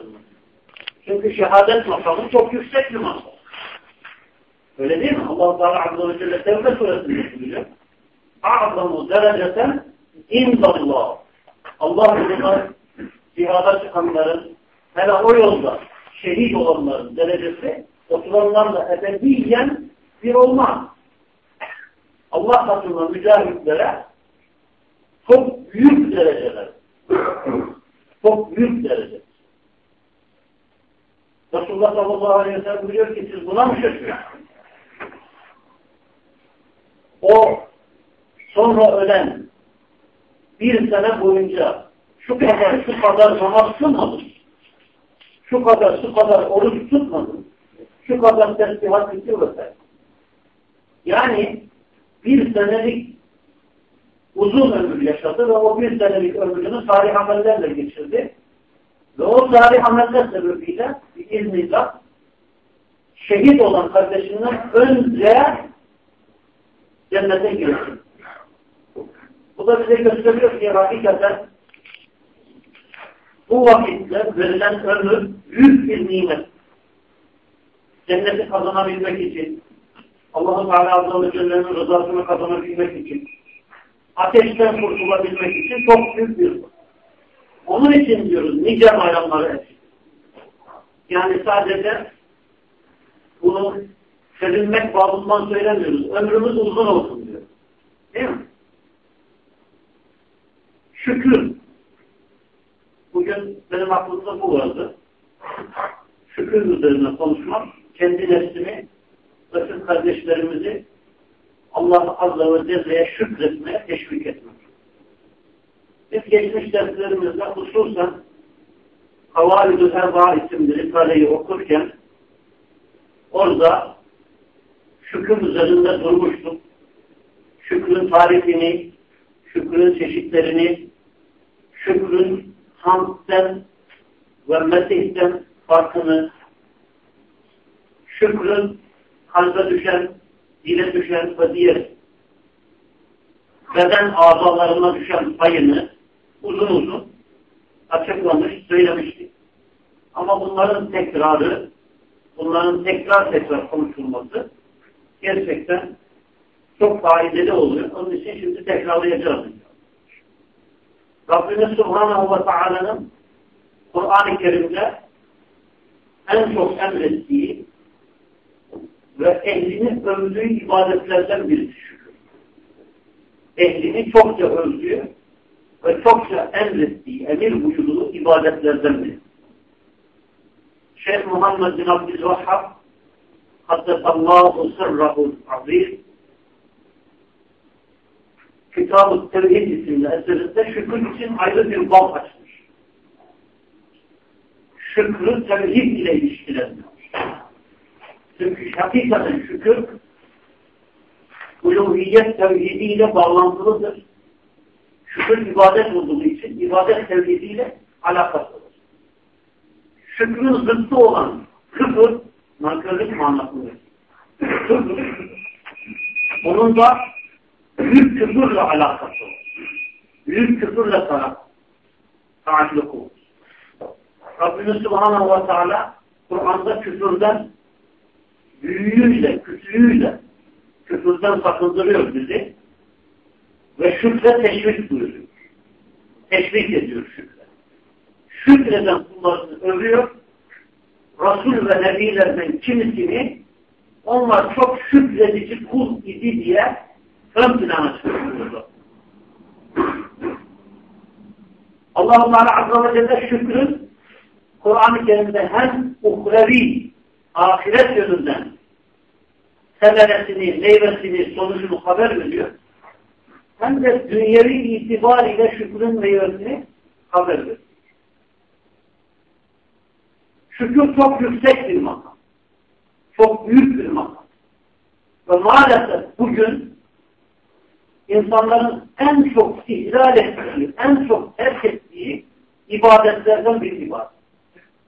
katılması. Çünkü şehadet makamı çok yüksek bir makam. Öyle değil mi? Allah Teala Azze ve Celle Tevbe suresinde söylüyor. A'zamu dereceten indallah. Allah yolunda cihada çıkanların hele o yolda şehit olanların derecesi oturanlarla ebediyen bir olmaz. Allah katında mücahitlere çok büyük dereceler. çok büyük derece. Resulullah sallallahu aleyhi ve sellem biliyor ki siz buna mı şaşırıyorsunuz? O sonra ölen bir sene boyunca şu kadar şu kadar namaz kılmadın. Şu kadar şu kadar oruç tutmadın. Şu kadar tesbihat vesaire. Yani bir senelik uzun ömür yaşadı ve o bir senelik ömrünü salih amellerle geçirdi. Ve o salih ameller sebebiyle iznillah şehit olan kardeşinden önce cennete girdi. Bu da bize gösteriyor ki hakikaten bu vakitte verilen ömür büyük bir nimet. Cenneti kazanabilmek için, Allah-u Teala Azze Celle'nin rızasını kazanabilmek için, ateşten kurtulabilmek için çok büyük bir Onun için diyoruz nice bayramları Yani sadece bunu sevinmek babından söylemiyoruz. Ömrümüz uzun olsun diyor. Değil mi? Şükür. Bugün benim aklımda bu vardı. Şükür üzerine konuşmak, kendi nefsimi ve kardeşlerimizi Allah Azze ve Celle'ye şükretmeye teşvik etmek. Biz geçmiş derslerimizde hususen Havalidü Erba isimli Risale'yi okurken orada şükür üzerinde durmuştuk. Şükrün tarifini, şükrün çeşitlerini, şükrün hamdden ve mesihten farkını, şükrün kalbe düşen, dile düşen ve diğer beden azalarına düşen payını uzun uzun açıklamış, söylemiştik. Ama bunların tekrarı, bunların tekrar tekrar konuşulması gerçekten çok faydalı oluyor. Onun için şimdi tekrarlayacağız. Rabbimiz Subhanahu ve Taala'nın Kur'an-ı Kerim'de en çok emrettiği ve ehlini övdüğü ibadetlerden birisi şükür. Ehlini çokça övdüğü ve çokça emrettiği, emir buyurduğu ibadetlerden biri. Şeyh Muhammed bin Abdülvahhab Haddesallahu sırrahul azim Kitab-ı Tevhid isimli eserinde şükür için ayrı bir bab açmış. Şükrü tevhid ile ilişkilendiriyor. Çünkü hakikaten şükür uluhiyet tevhidiyle bağlantılıdır. Şükür ibadet olduğu için ibadet tevhidiyle alakasıdır. Şükrün zıttı olan küfür, nankörlük manasıdır. Onun da büyük küfürle alakası olur. Büyük küfürle taalluk olur. Rabbimiz Subhanahu ve Teala Kur'an'da küfürden büyüğüyle, küçüğüyle küfürden sakındırıyor bizi ve şükre teşvik buyuruyor. Teşvik ediyor şükre. Şükreden kullarını övüyor. Resul ve Nebilerden kimisini onlar çok şükredici kul idi diye ön plana çıkartıyordu. Allah-u Teala Azze ve Celle şükrün Kur'an-ı Kerim'de hem uhrevi, ahiret yönünden semeresini, meyvesini, sonucunu haber veriyor. Hem de dünyevi itibariyle şükrün meyvesini veriyor. Şükür çok yüksek bir makam. Çok büyük bir makam. Ve maalesef bugün insanların en çok ihlal ettiği, en çok terk ettiği ibadetlerden bir ibadet.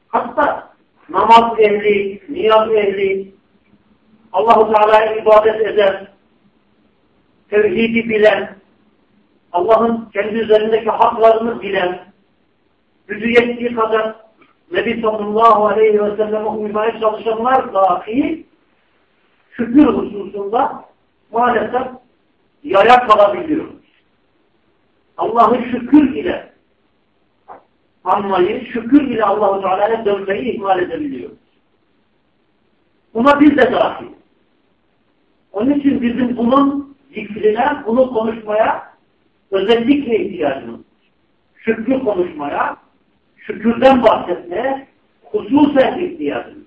Hatta namaz ehli, niyaz ehli, Allah-u Teala'ya ibadet eden, tevhidi bilen, Allah'ın kendi üzerindeki haklarını bilen, gücü yettiği kadar Nebi sallallahu aleyhi ve selleme uymaya çalışanlar dahi şükür hususunda maalesef yaya kalabiliyor. Allah'ı şükür ile anmayı, şükür ile Allah-u Teala'ya dönmeyi ihmal edebiliyor. Buna biz de dahil. Onun için bizim bunun zikrine, bunu konuşmaya özellikle ihtiyacımız. Şükrü konuşmaya, şükürden bahsetmeye hususen ihtiyacımız.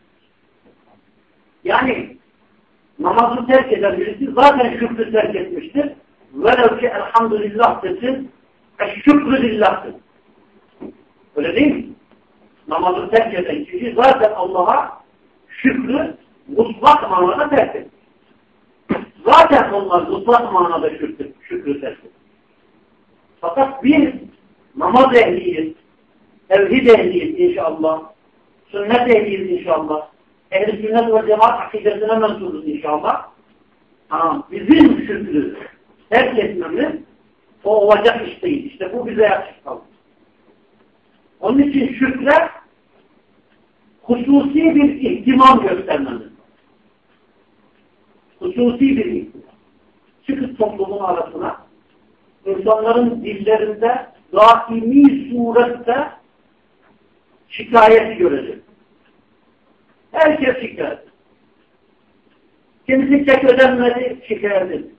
Yani namazı terk eden birisi zaten şükrü terk etmiştir. Velev ki elhamdülillah desin, eşşükrü lillah'tır. Öyle değil mi? Namazı terk eden kişi zaten Allah'a şükrü mutlak manada terk etmiş. Zaten onlar mutlak manada şükrü, şükrü terk etmiş. Fakat biz namaz ehliyiz, tevhid ehliyiz inşallah, sünnet ehliyiz inşallah, ehl sünnet ve cemaat akidesine mensubuz inşallah. Ha, bizim şükrü terk etmemiz o olacak iş değil. İşte bu bize yakışık Onun için şükre hususi bir ihtimam göstermemiz. Hususi bir ihtimam. Çıkıp toplumun arasına insanların dillerinde daimi surette şikayet görecek. Herkes şikayet. Kimisi çek ödenmedi, şikayet ediyor.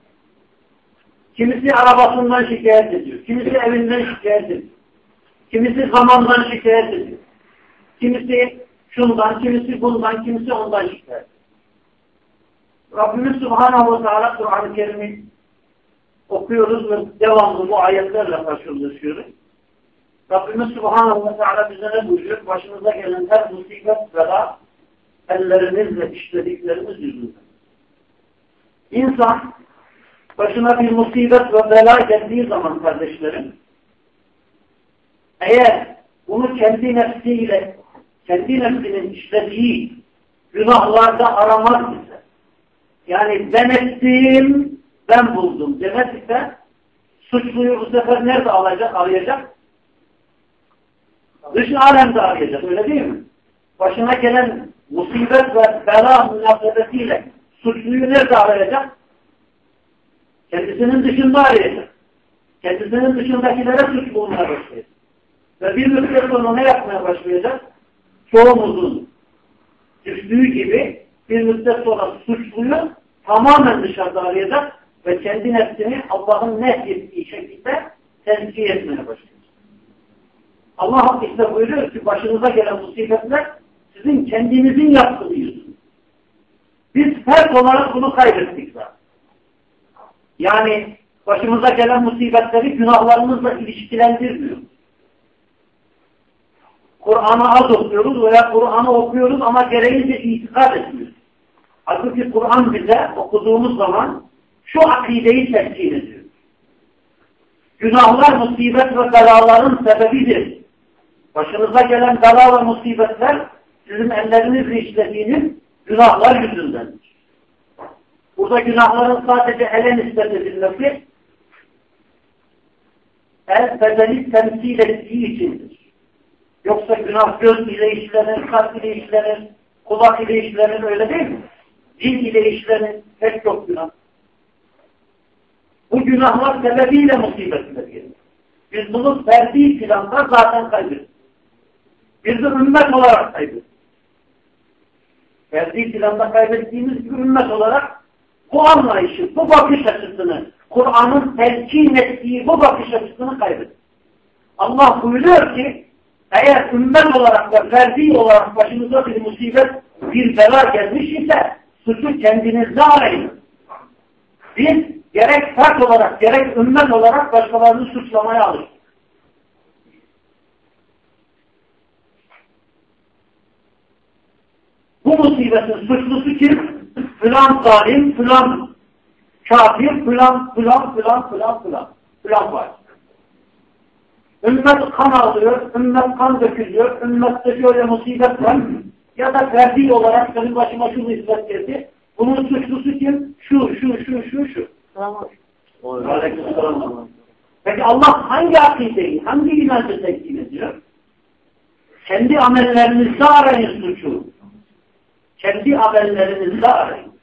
Kimisi arabasından şikayet ediyor. Kimisi evinden şikayet ediyor. Kimisi zamandan şikayet ediyor. Kimisi şundan, kimisi bundan, kimisi ondan şikayet ediyor. Rabbimiz Subhanahu ve Teala Kur'an-ı Kerim'i okuyoruz ve devamlı bu ayetlerle karşılaşıyoruz. Rabbimiz Subhanahu ve Teala bize ne buyuruyor? Başımıza gelen her musibet bela ellerimizle işlediklerimiz yüzünden. İnsan başına bir musibet ve bela geldiği zaman kardeşlerim eğer bunu kendi nefsiyle kendi nefsinin işlediği günahlarda aramaz ise yani ben ettim ben buldum demez ise suçluyu bu sefer nerede alacak, arayacak? Dış alemde arayacak öyle değil mi? Başına gelen musibet ve bela münasebetiyle suçluyu nerede arayacak? Kendisinin dışında arayacak. Kendisinin dışındakilere suç bulmaya başlayacak. Ve bir müddet sonra ne yapmaya başlayacak? Çoğumuzun düştüğü gibi bir müddet sonra suçluyu tamamen dışarıda arayacak ve kendi nefsini Allah'ın nehyettiği şekilde tezkiye etmeye başlayacak. Allah işte buyuruyor ki başınıza gelen musibetler sizin kendinizin yaptığı. Biz her olarak bunu kaybettik zaten. Yani başımıza gelen musibetleri günahlarımızla ilişkilendirmiyor. Kur'an'ı az okuyoruz veya Kur'an'ı okuyoruz ama gereğince itikad etmiyoruz. Halbuki Kur'an bize okuduğumuz zaman şu akideyi teskin ediyor. Günahlar musibet ve belaların sebebidir. Başınıza gelen bela ve musibetler sizin ellerinizle işlediğiniz günahlar yüzündendir. Burada günahların sadece ele nispet edilmesi el bedeni temsil ettiği içindir. Yoksa günah göz ile işlenir, kalp ile işlenir, kulak ile işlenir öyle değil mi? Dil ile işlenir, pek çok günah. Bu günahlar sebebiyle musibetler gelir. Biz bunu ferdi planda zaten kaybettik. Biz de ümmet olarak kaybettik. Ferdi planda kaybettiğimiz gibi ümmet olarak bu anlayışı, bu bakış açısını, Kur'an'ın telkin ettiği bu bakış açısını kaybettik. Allah buyuruyor ki eğer ümmet olarak ve ferdi olarak başınıza bir musibet, bir bela gelmiş ise suçu kendinizde arayın. Biz gerek fert olarak, gerek ümmet olarak başkalarını suçlamaya alıştık. Bu musibetin suçlusu kim? Filan zalim, filan kafir, filan, filan, filan, filan, filan. Filan var. Ümmet kan alıyor, ümmet kan dökülüyor, ümmette şöyle musibet var. Ya da ferdi olarak benim başıma şu hizmet geldi. Bunun suçlusu kim? Şu, şu, şu, şu, şu. Peki Allah hangi akideyi, hangi inancı tekkin ediyor? Kendi amellerinizde arayın suçu. Kendi amellerinizde arayın.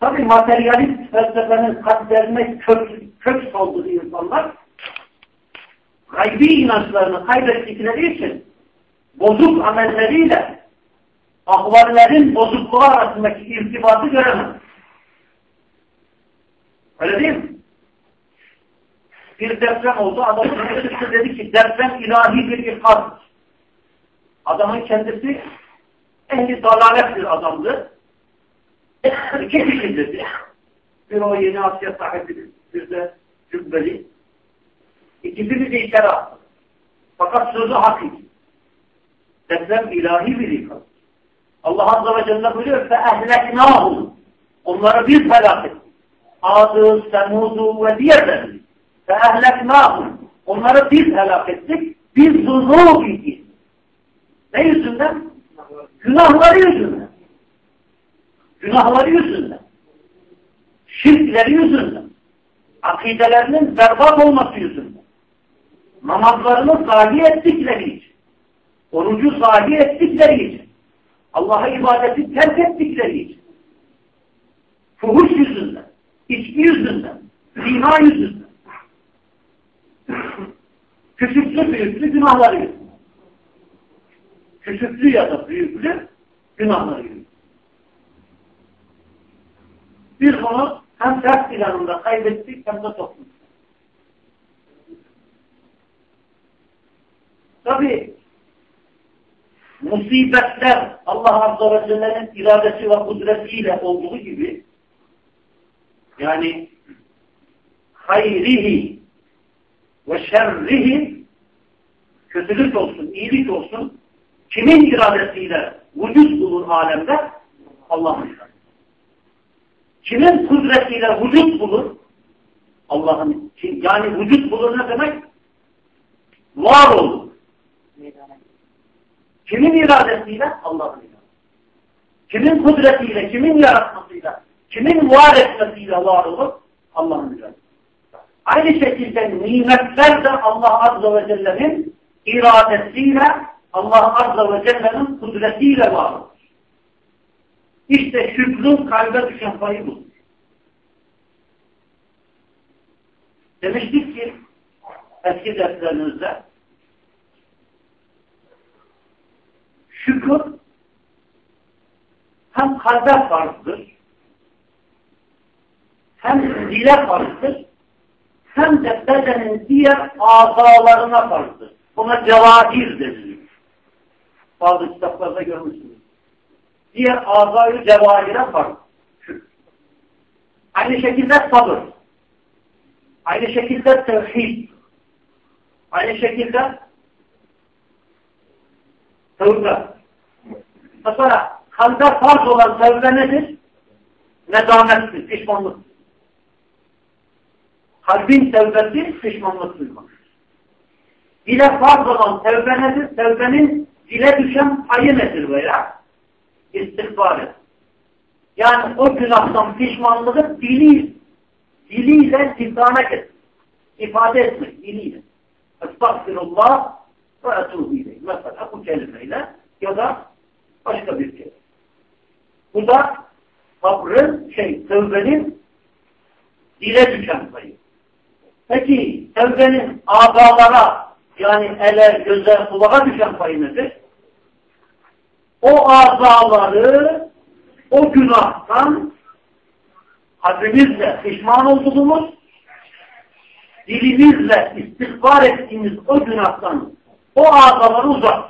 Tabi materyalist felsefenin kalplerine kök, kök saldığı insanlar gaybi inançlarını kaybettikleri için bozuk amelleriyle ahvallerin bozukluğu arasındaki irtibatı göremez. Öyle değil mi? Bir deprem oldu. Adamın kendisi dedi ki deprem ilahi bir ikazdır. Adamın kendisi ehli dalalet bir adamdı. İki kişi dedi. Bir o yeni Asya sahibi, bir de cübbeli. İkisini de içeri attı. Fakat sözü hak. Deprem ilahi bir ikaz. Allah Azze ve Celle buyuruyor fe ehleknâhum. Onları biz helak ettik. Adı, Semud'u ve diğerlerini. Ve ehleknâhum. Onları biz helak ettik. Biz zunûbihim. Ne yüzünden? Günahları yüzünden. Günahları yüzünden. Şirkleri yüzünden. Akidelerinin berbat olması yüzünden. Namazlarını sahi ettikleri için. Orucu sahi ettikleri için. Allah'a ibadeti terk ettikleri için. Fuhuş yüzünden içki yüzünden. Zina yüzünden. Küçüklü büyüklü günahları yüzünden. Küçüklü ya da büyüklü günahları yüzünden. Biz bunu hem ders planında kaybettik hem de toplum. Tabi musibetler Allah Azze ve Celle'nin iradesi ve kudretiyle olduğu gibi yani hayrihi ve şerrihi kötülük olsun, iyilik olsun kimin iradesiyle vücut bulur alemde? Allah'ın. Kimin kudretiyle vücut bulur? Allah'ın. Yani vücut bulur ne demek? Var olur. Kimin iradesiyle? Allah'ın iradesi. Kimin kudretiyle, kimin yaratmasıyla, kimin var etmesiyle var olur? Allah'ın iradesi. Aynı şekilde nimetler de Allah Azze ve Celle'nin iradesiyle, Allah Azze ve Celle'nin kudretiyle var olur. İşte şükrün kalbe düşen payı budur. Demiştik ki eski derslerimizde şükür hem kalbe farzdır hem dile farzdır hem de bedenin diğer azalarına farzdır. Buna cevahir denilir. Bazı kitaplarda görmüşsünüz. Diğer azayı cevahire farz. Aynı şekilde sabır. Aynı şekilde tevhid. Aynı şekilde tevbe. Mesela kalbe farz olan tevbe nedir? Nedamettir, pişmanlık. Kalbin tevbesi pişmanlık duymak. Dile farz olan tevbe nedir? Tevbenin dile düşen payı nedir veya? İstihbar et. Yani o günahtan pişmanlığı dili, diliyle imtihana et. İfade etmek diliyle. Estağfirullah ve etubu ileyh. Mesela bu kelimeyle ya da başka bir kelime. Bu da sabrın, şey, tövbenin dile düşen payı. Peki tövbenin azalara yani ele, göze, kulağa düşen payı nedir? O azaları o günahtan kalbimizle pişman olduğumuz dilimizle istikbar ettiğimiz o günahtan o azaları uzak.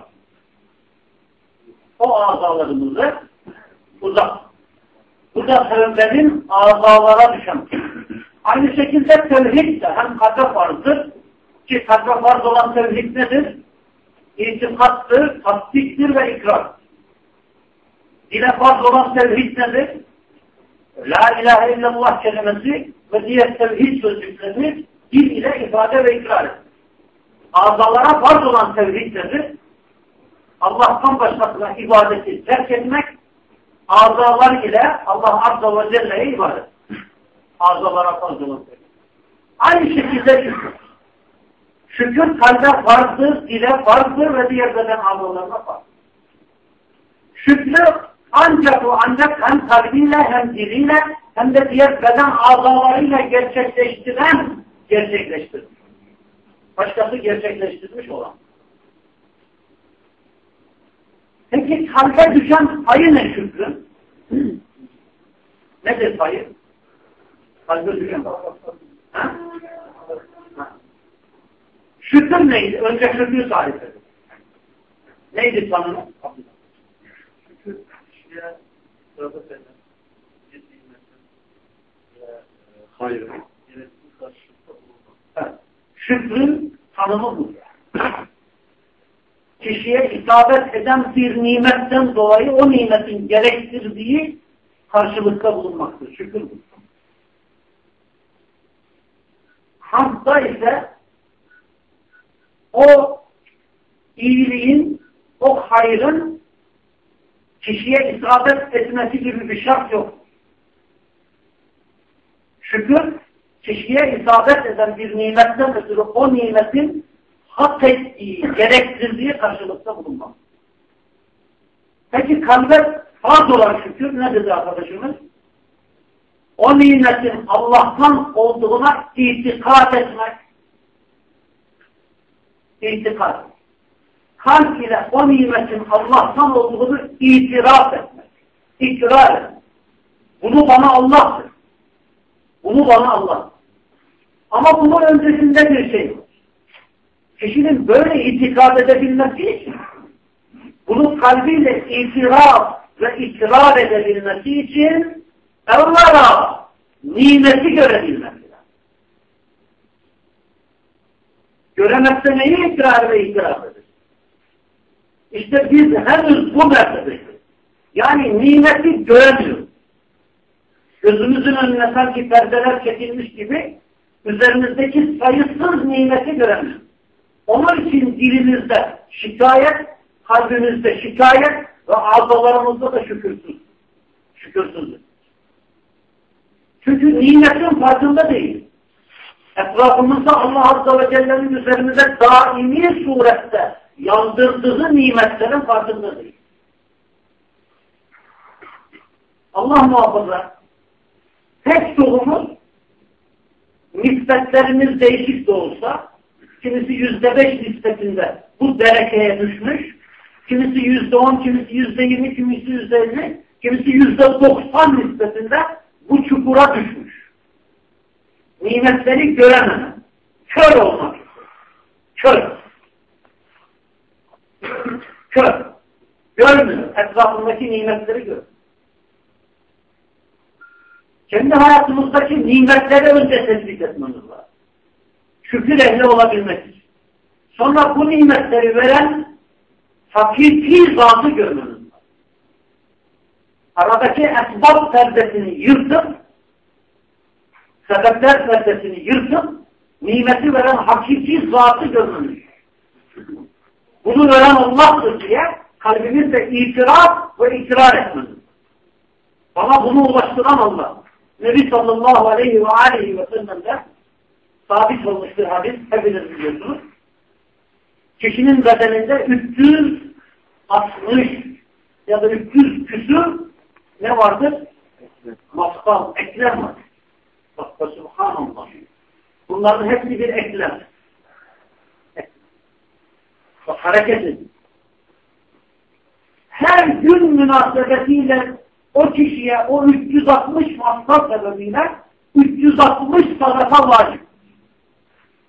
O azalarımızı uzak. Bu da tövbenin azalara düşen. Aynı şekilde tevhid de hem kalbe farzdır ki kalbe farz olan tevhid nedir? İtikattır, tasdiktir ve ikrar. Dile farz olan tevhid nedir? La ilahe illallah kelimesi ve diğer tevhid sözcükleri dil ile ifade ve ikrar et. Azalara farz olan tevhid nedir? Allah'tan başkasına ibadeti terk etmek, azalar ile Allah Azze ve Celle'ye ibadet. Farz olan tevhid. Aynı şekilde şükür. Şükür kalbe farzdır, dile farzdır ve diğer beden azalarına farz. Şükrü ancak o ancak hem kalbiyle hem diliyle hem de diğer beden azalarıyla gerçekleştiren gerçekleştirir. Başkası gerçekleştirmiş olan. Peki kalbe düşen payı ne şükrün? Nedir payı? Şükür neydi? Önce şükrü tarif edin. Neydi tanımı? Şükür kişiye sırada senden Hayır. Şükrün tanımı bu. Kişiye isabet eden bir nimetten dolayı o nimetin gerektirdiği karşılıkta bulunmaktır. Şükür bu. Hamda ise o iyiliğin, o hayrın kişiye isabet etmesi gibi bir şart yok. Şükür, kişiye isabet eden bir nimetten ötürü o nimetin hak ettiği, gerektirdiği karşılıkta bulunmak. Peki kalbe farz olan şükür ne dedi arkadaşımız? O nimetin Allah'tan olduğuna itikad etmek. İtikad. Kalp ile o nimetin Allah'tan olduğunu itiraf etmek. İkrar etmek. Bunu bana Allah'tır. Bunu bana Allah. Ama bunun öncesinde bir şey var. Kişinin böyle itikad edebilmesi için bunu kalbiyle itiraf ve ikrar edebilmesi için Allah'a nimeti görebilmesi lazım. Göremezse neyi ikrar ve itiraf eder? İşte biz henüz bu mertebedeyiz. Yani nimeti göremiyoruz gözümüzün önüne sanki perdeler çekilmiş gibi üzerimizdeki sayısız nimeti göremiyoruz. Onun için dilimizde şikayet, kalbimizde şikayet ve azalarımızda da şükürsüz. Şükürsüzlük. Çünkü nimetin farkında değil. Etrafımızda Allah Azze ve Celle'nin üzerimize daimi surette yandırdığı nimetlerin farkında değil. Allah muhafaza Tek çoğumuz nispetlerimiz değişik de olsa kimisi yüzde beş nispetinde bu derekeye düşmüş, kimisi yüzde on, kimisi yüzde yirmi, kimisi yüzde elli, kimisi yüzde doksan nispetinde bu çukura düşmüş. Nimetleri görememe, kör olmak kör. kör. Görmüyor. Etrafındaki nimetleri görüyor kendi hayatımızdaki nimetleri önce tespit etmemiz lazım. Şükür ehli olabilmek için. Sonra bu nimetleri veren hakiki zatı görmemiz. Aradaki esbab perdesini yırtıp sebepler perdesini yırtıp nimeti veren hakiki zatı görmemiz Bunu veren Allah'tır diye kalbimizde itiraf ve ikrar etmemiz. Bana bunu ulaştıran Allah. Nebi sallallahu aleyhi ve aleyhi ve sellem'de sabit olmuş bir hadis hepiniz biliyorsunuz. Kişinin bedeninde 360 ya da 300 küsür ne vardır? Maskal, eklem var. Bak, subhanallah. Bunların hepsi bir eklem. Bak hareket edin. Her gün münasebetiyle o kişiye o 360 masraf sebebiyle 360 sadaka vacip.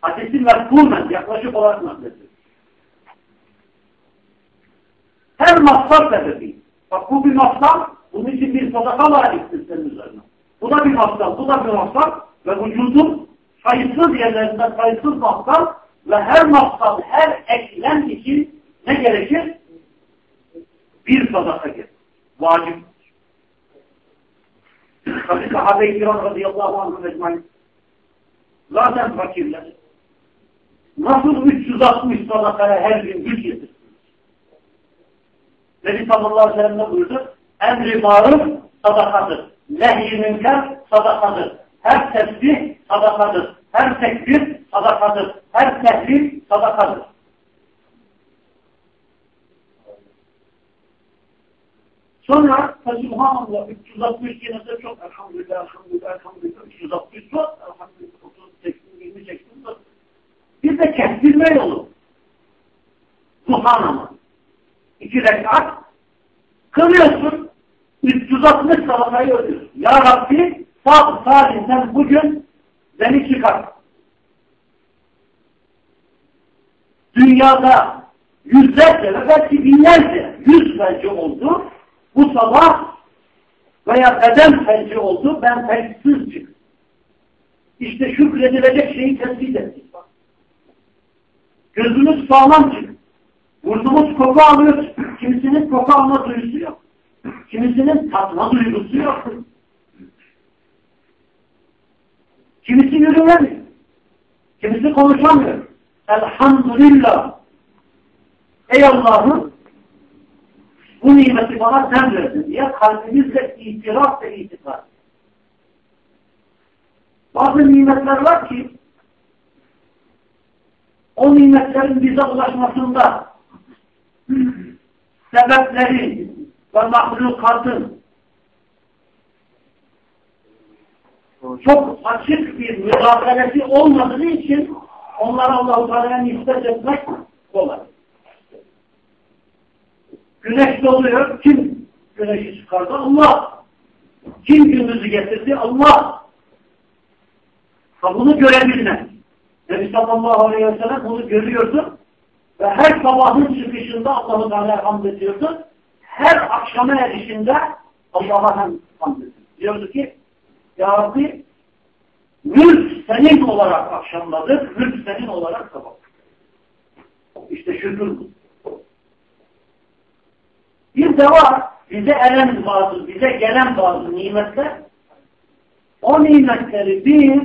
Hadisi merkumen yaklaşık olarak naklediyor. Her masraf sebebi. Bak bu bir masraf, bunun için bir sadaka vaciptir senin üzerine. Bu da bir masraf, bu da bir masraf ve vücudun sayısız yerlerinde sayısız masraf ve her masraf, her eklem için ne gerekir? Bir sadaka gerekir. Vacip. Tabi sahabe-i kiram radıyallahu anh ecmain. Zaten fakirler. Nasıl 360 sadakaya her gün güç yetirsiniz? Nebi sallallahu aleyhi ve sellem ne buyurdu? Emri maruf sadakadır. Nehy-i münker sadakadır. Her tesbih sadakadır. Her tekbir sadakadır. Her tehlil sadakadır. Sonra Subhanallah 360 yine de çok elhamdülillah, elhamdülillah, elhamdülillah, 360 çok, elhamdülillah, 30 çektim, 20 çektim. Bir de kestirme yolu. Subhanallah. İki rekat kılıyorsun, 360 salatayı ödüyorsun. Ya Rabbi, sağ salim sen bugün beni çıkar. Dünyada yüzlerce ve belki binlerce, yüz belki oldu bu sabah veya beden felci oldu, ben felçsiz çıktım. İşte şükredilecek şeyi tespit ettik. Gözümüz sağlam çıktı. Burnumuz koku alıyor. Kimisinin koku alma duyusu yok. Kimisinin tatma duygusu yok. Kimisi yürüyemiyor. Kimisi konuşamıyor. Elhamdülillah. Ey Allah'ım bu nimeti bana sen verdin diye kalbimizle itiraf ve itikad. Bazı nimetler var ki o nimetlerin bize ulaşmasında sebepleri ve mahlukatın çok açık bir müdahalesi olmadığı için onlara Allah-u Teala'ya nispet etmek kolay. Güneş doluyor. Kim güneşi çıkardı? Allah. Kim gündüzü getirdi? Allah. Ha bunu görebilmek. Nebi sallallahu aleyhi ve sellem bunu görüyordu. Ve her sabahın çıkışında Allah'ı Teala'ya hamd ediyordu. Her akşama erişinde Allah'a hamd ediyordu. Diyordu ki Ya Rabbi mülk senin olarak akşamladık, mülk senin olarak sabah. İşte şükür bu. Bir de var, bize eren bazı, bize gelen bazı nimetler, o nimetleri bir,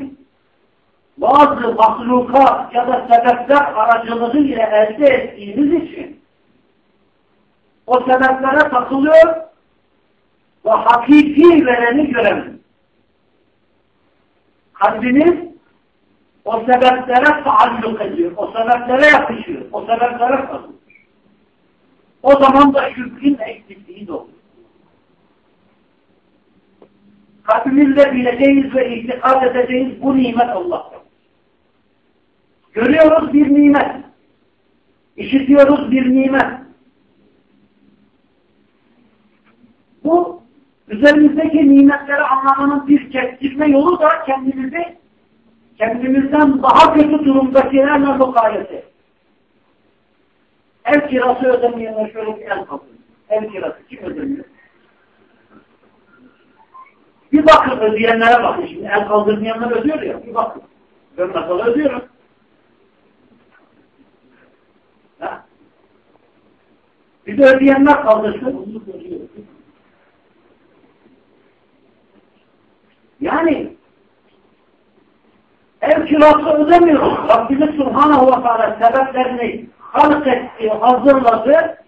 bazı mahlukat ya da sebepler aracılığı ile elde ettiğimiz için o sebeplere takılıyor ve hakiki vereni göremiyor. Kalbimiz o sebeplere taalluk ediyor, o sebeplere yapışıyor, o sebeplere kalıyor. O zaman da şükrün eksikliği doğuyor. Kalbimizle bileceğiz ve itikad edeceğiz bu nimet Allah'tan. Görüyoruz bir nimet. İşitiyoruz bir nimet. Bu üzerimizdeki nimetleri anlamanın bir kestirme yolu da kendimizi kendimizden daha kötü durumdakilerle mukayese. Ev kirası ödemeyenler şöyle bir el kapıyor. Ev kirası kim ödemiyor? Bir bakın ödeyenlere bakın. Şimdi el kaldırmayanlar ödüyor ya. Bir bakın. Ben mesela ödüyorum. Ha? Bir de ödeyenler kaldırsın. Yani ev kirası ödemiyoruz. Rabbimiz Subhanahu ve Teala sebeplerini halk etti, hazırladı.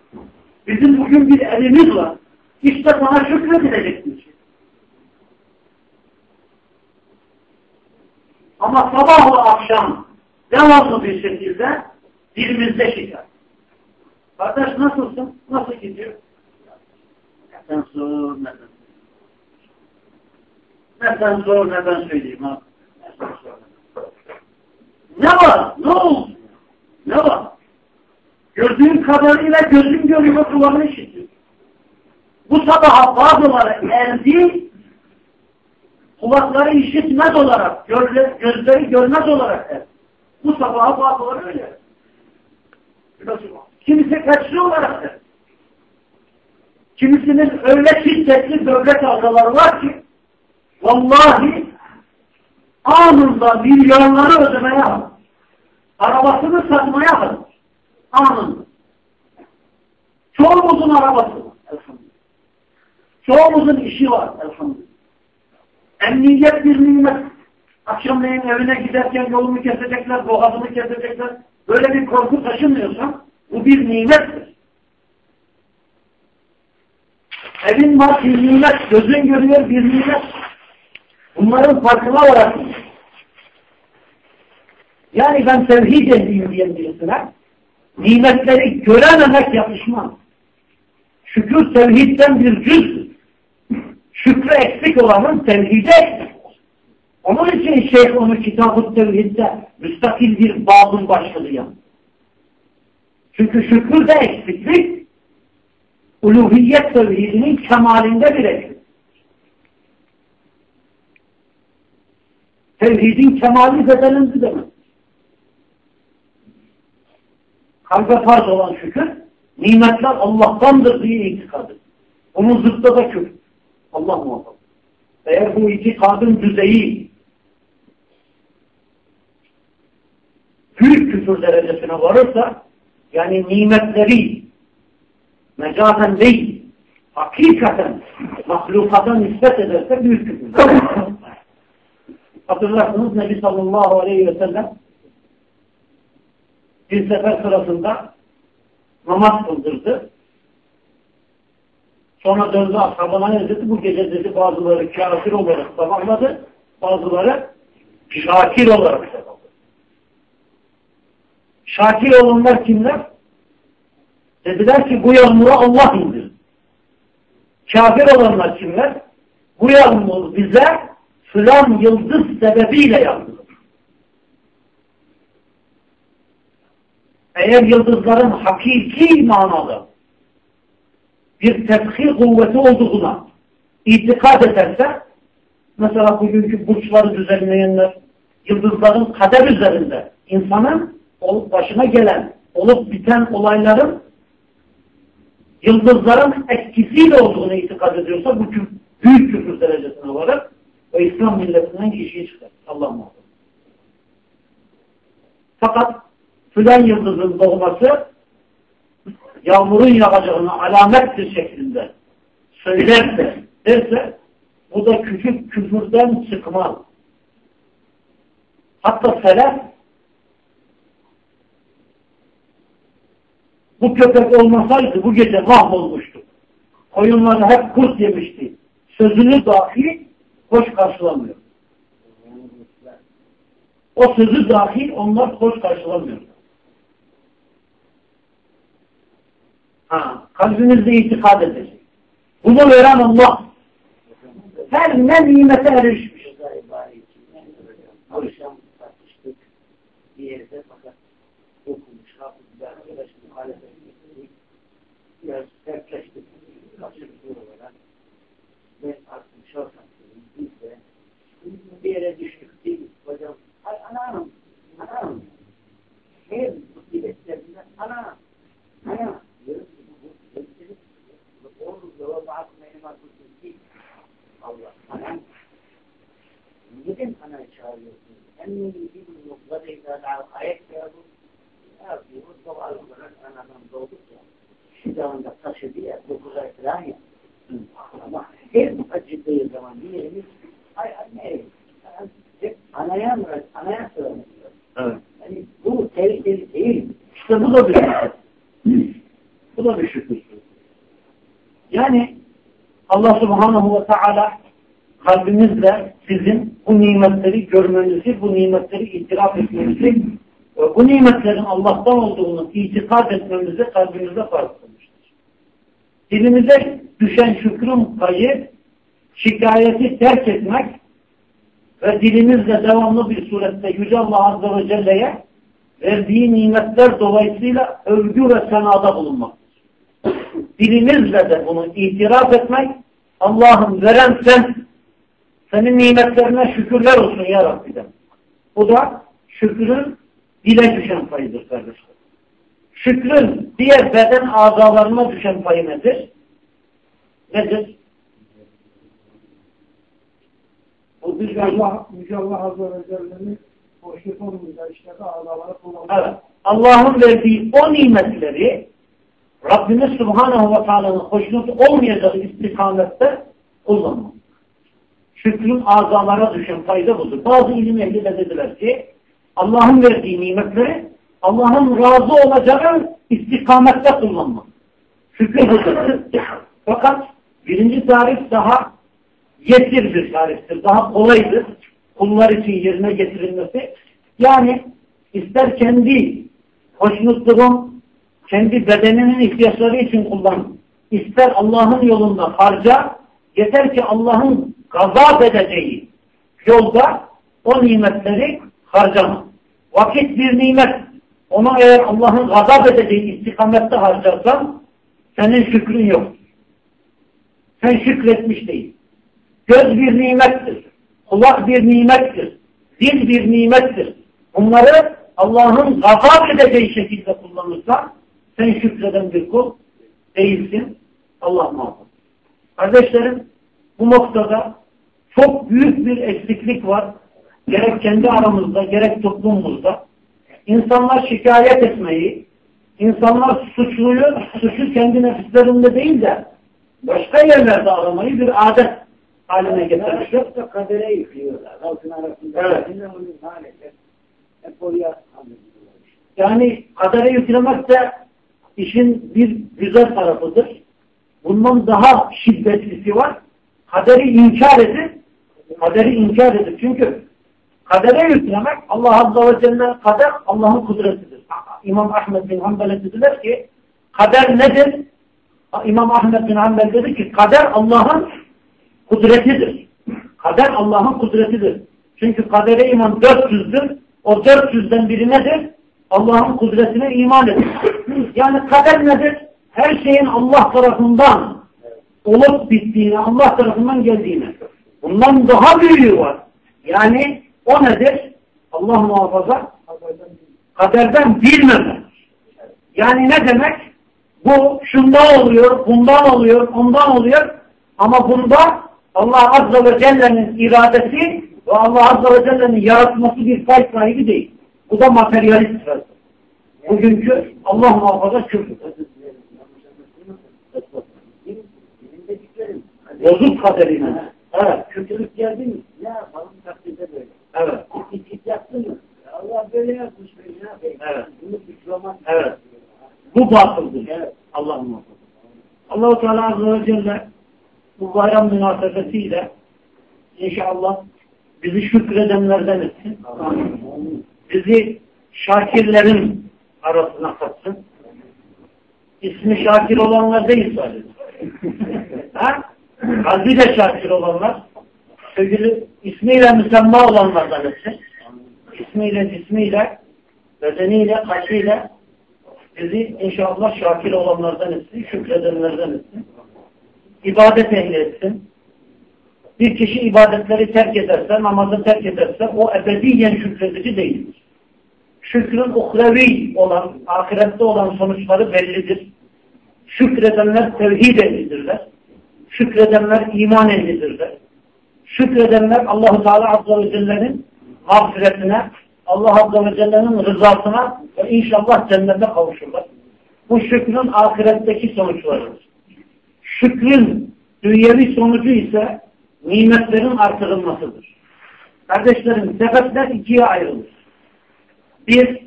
Bizim bugün bir elimiz var. İşte sana şükredilecektir. Ama sabah ve akşam devamlı bir şekilde dilimizde şeker. Kardeş nasılsın? Nasıl gidiyor? Neden sor, neden Neden sor, neden söyleyeyim ha? Ne var? Ne oldu? Ne var? Gördüğün kadarıyla gözün görüyor, kulağın işitiyor. Bu sabaha bazıları erdi, kulakları işitmez olarak, gözleri, görmez olarak erdi. Bu sabaha bazıları öyle. Kimisi kaçlı olarak erdi. Kimisinin öyle şiddetli böbrek algıları var ki, vallahi anında milyonları ödemeye alır. Arabasını satmaya alır. Anında. Çoğumuzun arabası var. Elhamdülillah. Çoğumuzun işi var. Elhamdülillah. Emniyet bir nimet. Akşamleyin evine giderken yolunu kesecekler, boğazını kesecekler. Böyle bir korku taşımıyorsan bu bir nimettir. Evin var bir nimet, gözün görüyor bir nimet. Bunların farkına varasın. Yani ben tevhid edeyim diyen birisine nimetleri görememek yakışmaz. Şükür tevhidden bir cüzdür. Şükrü eksik olanın tevhide eksik. Onun için şeyh onu kitab-ı tevhidde müstakil bir babın başladı yani. Çünkü şükür de eksiklik uluhiyet tevhidinin kemalinde bir eksik. Tevhidin kemali zedelendi demek. Kalbe farz olan şükür, nimetler Allah'tandır diye itikadır. Onun zıttı da küfür. Allah muhafaza. Eğer bu itikadın düzeyi büyük küfür derecesine varırsa yani nimetleri mecazen değil hakikaten mahlukata nispet ederse büyük küfür. Hatırlarsınız Nebi sallallahu aleyhi ve sellem bir sefer sırasında namaz kıldırdı. Sonra döndü ashabına ne dedi? Bu gece dedi bazıları kafir olarak sabahladı, bazıları şakir olarak sabahladı. Şakir olanlar kimler? Dediler ki bu yağmuru Allah indir. Kafir olanlar kimler? Bu yağmur bize filan yıldız sebebiyle yağdı. Eğer yıldızların hakiki manada bir tefhir kuvveti olduğuna itikad ederse mesela bugünkü burçları düzenleyenler yıldızların kader üzerinde insanın başına gelen olup biten olayların yıldızların etkisiyle olduğunu itikad ediyorsa bu büyük küfür derecesine varır ve İslam milletinden kişiyi çıkar. Allah muhafaza. Fakat filan yıldızın doğması yağmurun yağacağını alamettir şeklinde söylerse derse bu da küçük küfürden çıkmaz. Hatta selef bu köpek olmasaydı bu gece mahvolmuştu. Koyunları hep kurt yemişti. Sözünü dahi hoş karşılamıyor. O sözü dahi onlar hoş karşılamıyor. Ha, kalbinizde itikad edecek. Bunu veren Allah. Her ne nimete erişmiş. Akşam tartıştık bir yerde fakat okumuş, hafızlar, arkadaş muhalefet ettik. Biraz sertleştik. Kaçırdık olarak. Ve artık de bir yere düştük değil. Hocam, ay anam, anam. Her musibetlerinden ana, ana. Diyoruz ki bu musibetleriz. Onu cevap atmaya mahsusuz değil. Allah, anam. Neden ana çağırıyorsunuz? Emmini bir noktada idâ ayet yazın. Ya diyoruz, doğal olarak anadan doğduk ya. Şu zamanda taşıdı ya, dokuz ay falan ya. Hep anaya mı anaya söylemek Evet. Yani bu tehlikeli değil. İşte bu da bir bu da bir şükür. Yani Allah subhanahu ve teala kalbimizle sizin bu nimetleri görmenizi, bu nimetleri itiraf etmenizi ve bu nimetlerin Allah'tan olduğunu itikad etmemizi kalbimizde fark kılmıştır. Dilimize düşen şükrün payı şikayeti terk etmek ve dilimizle devamlı bir surette Yüce Allah Azze ve Celle'ye verdiği nimetler dolayısıyla övgü ve senada bulunmaktır. Dilimizle de bunu itiraf etmek, Allah'ım veren sen, senin nimetlerine şükürler olsun ya Rabbi'den. Bu da şükrün dile düşen payıdır kardeşler. Şükrün diğer beden azalarına düşen payı nedir? Nedir? O Yüce Allah, Yüce Allah Azze ve Celle'nin o şifonumuza işte de ağzaları kullanmak. Evet. Allah'ın verdiği o nimetleri Rabbimiz Subhanahu ve Teala'nın hoşnut olmayacağı istikamette kullanmak. Şükrün azalara düşen fayda budur. Bazı ilim ehli de dediler ki Allah'ın verdiği nimetleri Allah'ın razı olacağı istikamette kullanmak. Şükür budur. Fakat birinci tarif daha yesir bir tariftir. Daha kolaydır. Kullar için yerine getirilmesi. Yani ister kendi hoşnutluğun, kendi bedeninin ihtiyaçları için kullan, ister Allah'ın yolunda harca, yeter ki Allah'ın gazap edeceği yolda o nimetleri harcama. Vakit bir nimet. Onu eğer Allah'ın gazap edeceği istikamette harcarsan senin şükrün yok. Sen şükretmiş değil. Göz bir nimettir. Kulak bir nimettir. Dil bir nimettir. Bunları Allah'ın gazap edeceği şekilde kullanırsan sen şükreden bir kul değilsin. Allah muhafaza. Kardeşlerim bu noktada çok büyük bir eksiklik var. Gerek kendi aramızda gerek toplumumuzda. İnsanlar şikayet etmeyi, insanlar suçluyu, suçu kendi nefislerinde değil de başka yerlerde aramayı bir adet haline getirmişler. Çok kadere yüklüyorlar. Halkın arasında. Evet. Hep oraya Yani kadere yüklemek de işin bir güzel tarafıdır. Bundan daha şiddetlisi var. Kaderi inkar edip kaderi inkar edip çünkü kadere yüklemek Allah Azze ve Celle kader Allah'ın kudretidir. İmam Ahmed bin Hanbel'e dediler ki kader nedir? İmam Ahmed bin Hanbel dedi ki kader Allah'ın kudretidir. Kader Allah'ın kudretidir. Çünkü kadere iman 400'dür. O 400'den biri nedir? Allah'ın kudretine iman edir. Yani kader nedir? Her şeyin Allah tarafından olup bittiğini, Allah tarafından geldiğini. Bundan daha büyüğü var. Yani o nedir? Allah muhafaza kaderden bilmemek. Yani ne demek? Bu şundan oluyor, bundan oluyor, ondan oluyor. Ama bunda Allah Azze ve Celle'nin iradesi ve Allah Azze ve Celle'nin yaratması bir pay sahibi değil. Bu da materyalist felsefe. Bugünkü Allah muhafaza küfür. Bozuk kaderine. Evet. Kötülük geldi mi? Ne yapalım takdirde böyle. Evet. İkit yaptın mı? Allah böyle yapmış beni yapayım? Evet. Bunu güçlemek. Evet. Bu batıldır. Evet. Allah muhafaza. Allah-u Teala Azze ve Celle bu bayram münasebetiyle inşallah bizi şükredenlerden etsin. Bizi şakirlerin arasına katsın. İsmi şakir olanlar değil sadece. ha? Kalbi de şakir olanlar, sevgili ismiyle müsemma olanlardan etsin. İsmiyle, cismiyle, bedeniyle, kalbiyle bizi inşallah şakir olanlardan etsin, şükredenlerden etsin. İbadet ehli etsin. Bir kişi ibadetleri terk ederse, namazı terk ederse o ebediyen şükredici değildir. Şükrün uhrevi olan, ahirette olan sonuçları bellidir. Şükredenler tevhid ehlidirler. Şükredenler iman ehlidirler. Şükredenler Allah-u Teala Azze ve Celle'nin mağfiretine, Allah Azze ve Celle'nin rızasına ve inşallah cennete kavuşurlar. Bu şükrün ahiretteki sonuçlarıdır. Şükrün dünyevi sonucu ise nimetlerin artırılmasıdır. Kardeşlerim, sebepler ikiye ayrılır. Bir,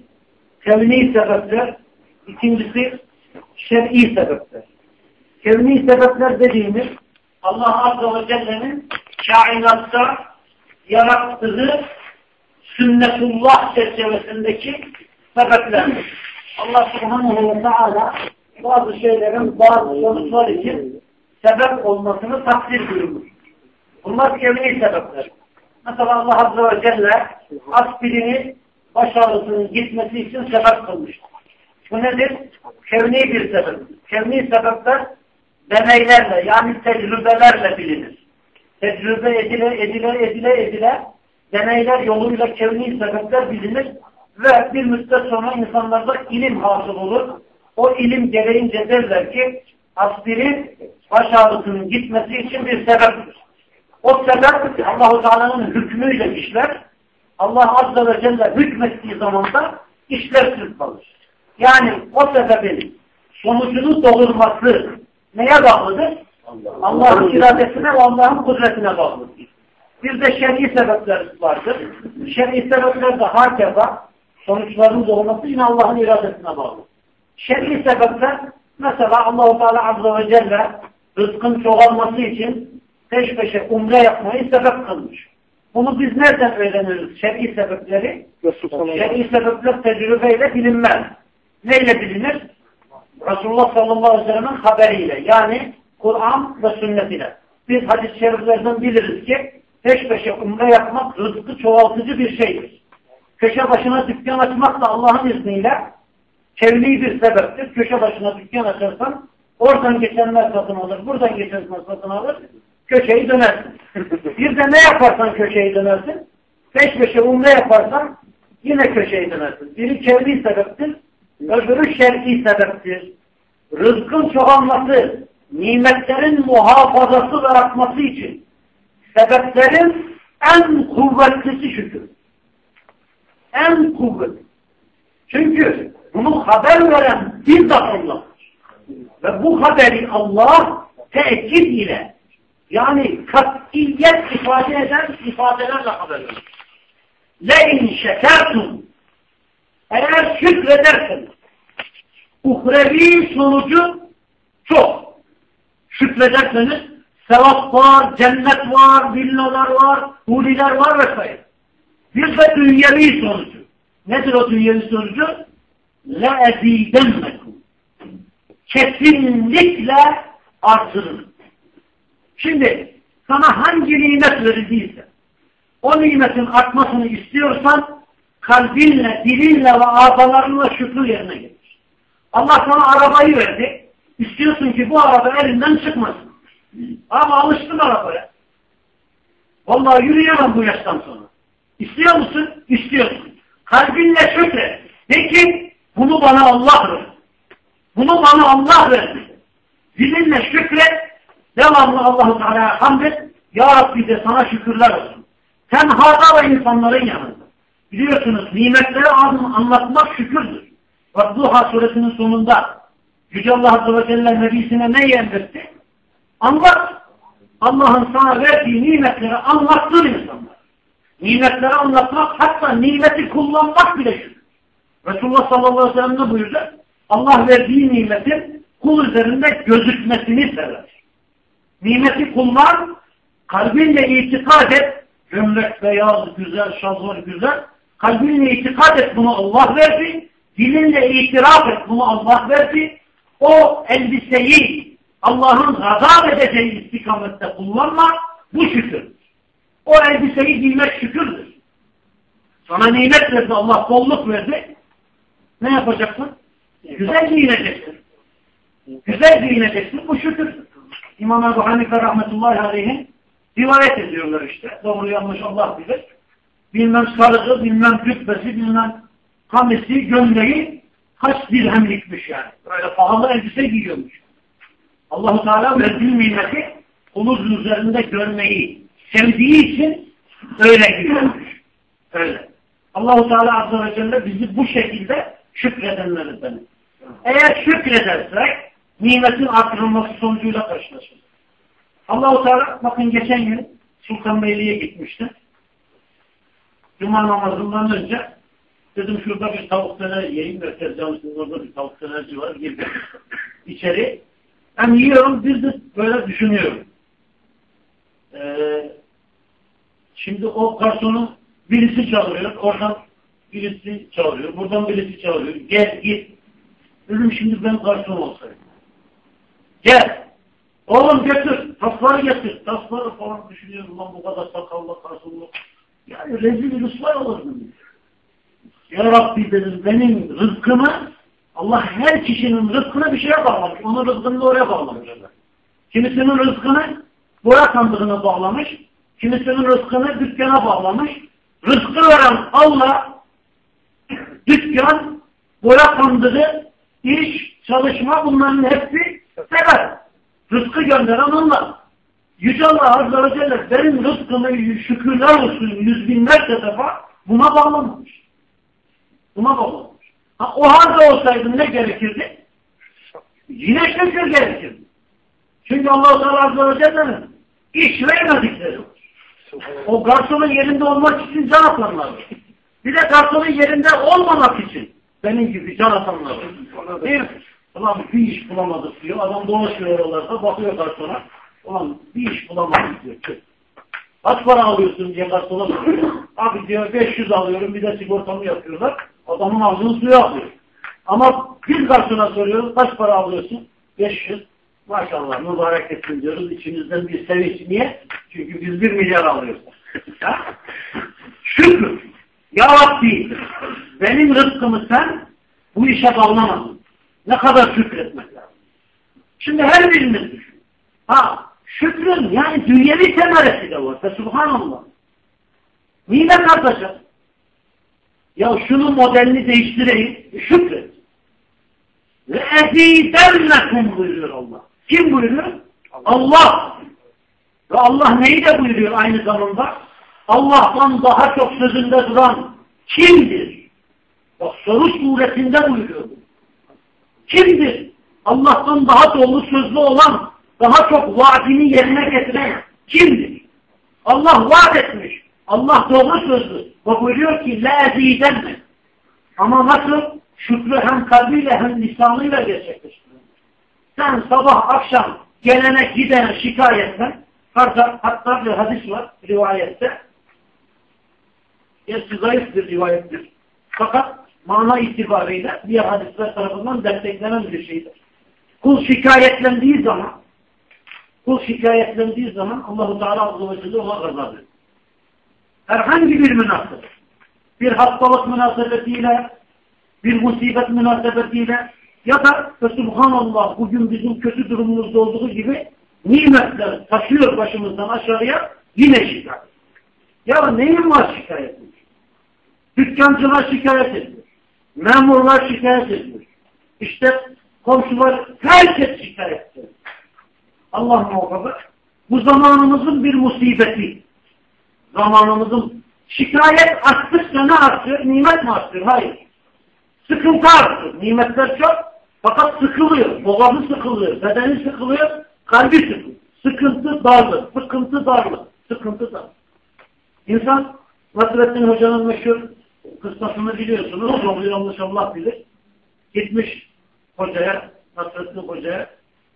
kevni sebepler, ikincisi şer'i sebepler. Kevni sebepler dediğimiz Allah Azze ve Celle'nin kainatta yarattığı sünnetullah çerçevesindeki sebeplerdir. Allah Subhanahu ve Teala bazı şeylerin bazı sonuçlar için sebep olmasını takdir buyurmuş. Bunlar kevni sebepler. Mesela Allah Azze ve Celle aspirini baş ağrısının gitmesi için sebep kılmış. Bu nedir? Kevni bir sebep. Kevni sebepler deneylerle yani tecrübelerle bilinir. Tecrübe edile edile edile edile deneyler yoluyla kevni sebepler bilinir ve bir müddet sonra insanlarda ilim hasıl olur. O ilim gereğince derler ki aspirin baş ağrısının gitmesi için bir sebeptir. O sebep Allah-u Teala'nın hükmüyle işler. Allah Azze ve Celle hükmettiği zaman da işler sırtlanır. Yani o sebebin sonucunu doğurması neye bağlıdır? Allah'ın iradesine ve Allah'ın kudretine bağlıdır. Bir de şer'i sebepler vardır. Şer'i sebepler de hakeza sonuçların doğması yine Allah'ın iradesine bağlı. Şer'i sebepler mesela Allah-u Teala Azze ve Celle rızkın çoğalması için peş peşe umre yapmayı sebep kılmış. Bunu biz nereden öğreniriz? Şer'i sebepleri? Şer'i sebepler tecrübeyle bilinmez. Neyle bilinir? Resulullah sallallahu aleyhi ve sellem'in haberiyle. Yani Kur'an ve sünnetiyle. Biz hadis-i şeriflerden biliriz ki peş peşe umre yapmak rızkı çoğaltıcı bir şeydir. Köşe başına dükkan açmak da Allah'ın izniyle kevni bir sebeptir. Köşe başına dükkan açarsan oradan geçenler satın alır, buradan geçenler satın alır, köşeyi dönersin. bir de ne yaparsan köşeyi dönersin, peş peşe umre yaparsan yine köşeyi dönersin. Biri kevni sebeptir, öbürü şer'i sebeptir. Rızkın çoğalması, nimetlerin muhafazası ve artması için sebeplerin en kuvvetlisi şükür. En kuvvetli. Çünkü bunu haber veren bir de Allah'tır. Ve bu haberi Allah tekit ile yani katiyet ifade eden ifadelerle haber verir. لَاِنْ شَكَرْتُمْ Eğer şükrederseniz uhrevi sonucu çok. Şükrederseniz sevap var, cennet var, villalar var, huliler var vesaire. Bir de dünyevi sonucu. Nedir o dünyevi sonucu? la ezidennekum. Kesinlikle artırırım. Şimdi sana hangi nimet verildiyse o nimetin artmasını istiyorsan kalbinle, dilinle ve ağzalarınla şükrü yerine getir. Allah sana arabayı verdi. İstiyorsun ki bu araba elinden çıkmasın. Ama alıştın arabaya. Vallahi yürüyemem bu yaştan sonra. İstiyor musun? İstiyorsun. Kalbinle şükre. Peki bunu bana Allah ver. Bunu bana Allah verdi. Dilinle şükret. Devamlı Allah-u Teala'ya hamd et. Ya Rabbi de sana şükürler olsun. Tenhada ve insanların yanında. Biliyorsunuz nimetleri anlatmak şükürdür. Bak Duha suresinin sonunda Yüce Allah Azze ve Celle Nebisine ne yendirdi? Anlat. Allah'ın sana verdiği nimetleri anlattır insanlar. Nimetleri anlatmak hatta nimeti kullanmak bile şükür. Resulullah sallallahu aleyhi ve sellem ne buyurdu? Allah verdiği nimetin kul üzerinde gözükmesini sever. Nimeti kullan, kalbinle itikad et, gömlek beyaz, güzel, şazor güzel, kalbinle itikad et bunu Allah verdi, dilinle itiraf et bunu Allah verdi, o elbiseyi Allah'ın gazap edeceği istikamette kullanma, bu şükür. O elbiseyi giymek şükürdür. Sana nimet verdi, Allah bolluk verdi. Ne yapacaksın? Güzel giyineceksin. Güzel giyineceksin, bu şükür. İmam Ebu Hanife rahmetullahi aleyhin rivayet ediyorlar işte. Doğru yanlış Allah bilir. Bilmem sarığı, bilmem cübbesi, bilmem kamisi, gömleği kaç dirhemlikmiş yani. Böyle pahalı elbise giyiyormuş. Allahu Teala verdiği nimeti kulun üzerinde görmeyi sevdiği için öyle giyiyormuş. Öyle. Allahu Teala Azze ve Celle bizi bu şekilde şükredenlerden. Eğer şükredersek nimetin artırılması sonucuyla karşılaşırız. Allahu Teala bakın geçen gün Sultanbeyli'ye gitmişti. Cuma namazından önce dedim şurada bir tavuk döner yiyeyim ve tezgahın orada bir tavuk dönerci var. Girdim içeri. Hem yiyorum bir de böyle düşünüyorum. Ee, şimdi o garsonu birisi çağırıyor. Oradan birisi çağırıyor. Buradan birisi çağırıyor. Gel git. Dedim şimdi ben garson olsaydım. Gel. Oğlum getir. Tasları getir. Tasları falan düşünüyorum. Lan bu kadar sakallı garsonluk. Yani rezil rüsvay olurdum. Ya Rabbi dedim benim rızkımı Allah her kişinin rızkını bir şeye bağlamış. Onun rızkını da oraya bağlamış. Kimisinin rızkını boya sandığına bağlamış. Kimisinin rızkını dükkana bağlamış. Rızkı veren Allah dükkan, boya sandığı, iş, çalışma bunların hepsi sebep. Rızkı gönderen Allah. Yüce Allah Azze ve Celle benim rızkımı şükürler olsun yüz binlerce defa buna bağlamamış. Buna bağlamamış. Ha, o halde olsaydı ne gerekirdi? Yine şükür gerekirdi. Çünkü Teala Azze ve Celle'nin iş vermedikleri O garsonun yerinde olmak için can atanlar Bir de garsonun yerinde olmamak için benim gibi can atanlar Bir, ulan bir iş bulamadık diyor. Adam dolaşıyor oralarda bakıyor garsona. Ulan bir iş bulamadık diyor. Kaç para alıyorsun diye garsona soruyor. Abi diyor 500 alıyorum bir de sigortamı yapıyorlar. Adamın ağzını suya alıyor. Ama biz garsona soruyoruz kaç para alıyorsun? 500. Maşallah mübarek etsin diyoruz. İçimizden bir sevinç. Niye? Çünkü biz bir milyar alıyoruz. Şükür. Ya Rabbi benim rızkımı sen bu işe bağlamadın. Ne kadar şükretmek lazım. Şimdi her birimiz düşün. Ha şükrün yani dünyevi temeresi de var. Subhanallah. Nimet artacak. Ya şunun modelini değiştireyim. Şükret. Ve ezidennekum buyuruyor Allah. Kim buyuruyor? Allah. Ve Allah neyi de buyuruyor aynı zamanda? Allah'tan daha çok sözünde duran kimdir? Bak soru suretinde buyuruyor. Kimdir? Allah'tan daha dolu sözlü olan, daha çok vaadini yerine getiren kimdir? Allah vaat etmiş. Allah doğru sözlü. O buyuruyor ki la ezidenne. Ama nasıl? Şükrü hem kalbiyle hem lisanıyla gerçekleştiriyor. Sen sabah akşam gelene gidene şikayetten hatta, hatta bir hadis var rivayette. Gerçi zayıf bir rivayettir. Fakat mana itibariyle diğer hadisler tarafından desteklenen bir şeydir. Kul şikayetlendiği zaman kul şikayetlendiği zaman Allah-u Teala Azze ve Celle ona kazanır. Herhangi bir münasebet, bir hastalık münasebetiyle, bir musibet münasebetiyle ya da Subhanallah bugün bizim kötü durumumuzda olduğu gibi nimetler taşıyor başımızdan aşağıya yine şikayet. Ya neyin var şikayet etmiş? Dükkancılar şikayet etmiş. Memurlar şikayet etmiş. İşte komşular herkes şikayet etmiş. Allah muhafaza. Bu zamanımızın bir musibeti. Zamanımızın şikayet arttıkça ne artıyor? Nimet mi artıyor? Hayır. Sıkıntı artıyor. Nimetler çok. Fakat sıkılıyor. Boğazı sıkılıyor. Bedeni sıkılıyor. Kalbi sıkılıyor. Sıkıntı darlık. Sıkıntı darlık. Sıkıntı darlık. İnsan Nasrettin Hoca'nın meşhur kıssasını biliyorsunuz. Doğru yanlış Allah bilir. Gitmiş hocaya, Nasrettin Hoca'ya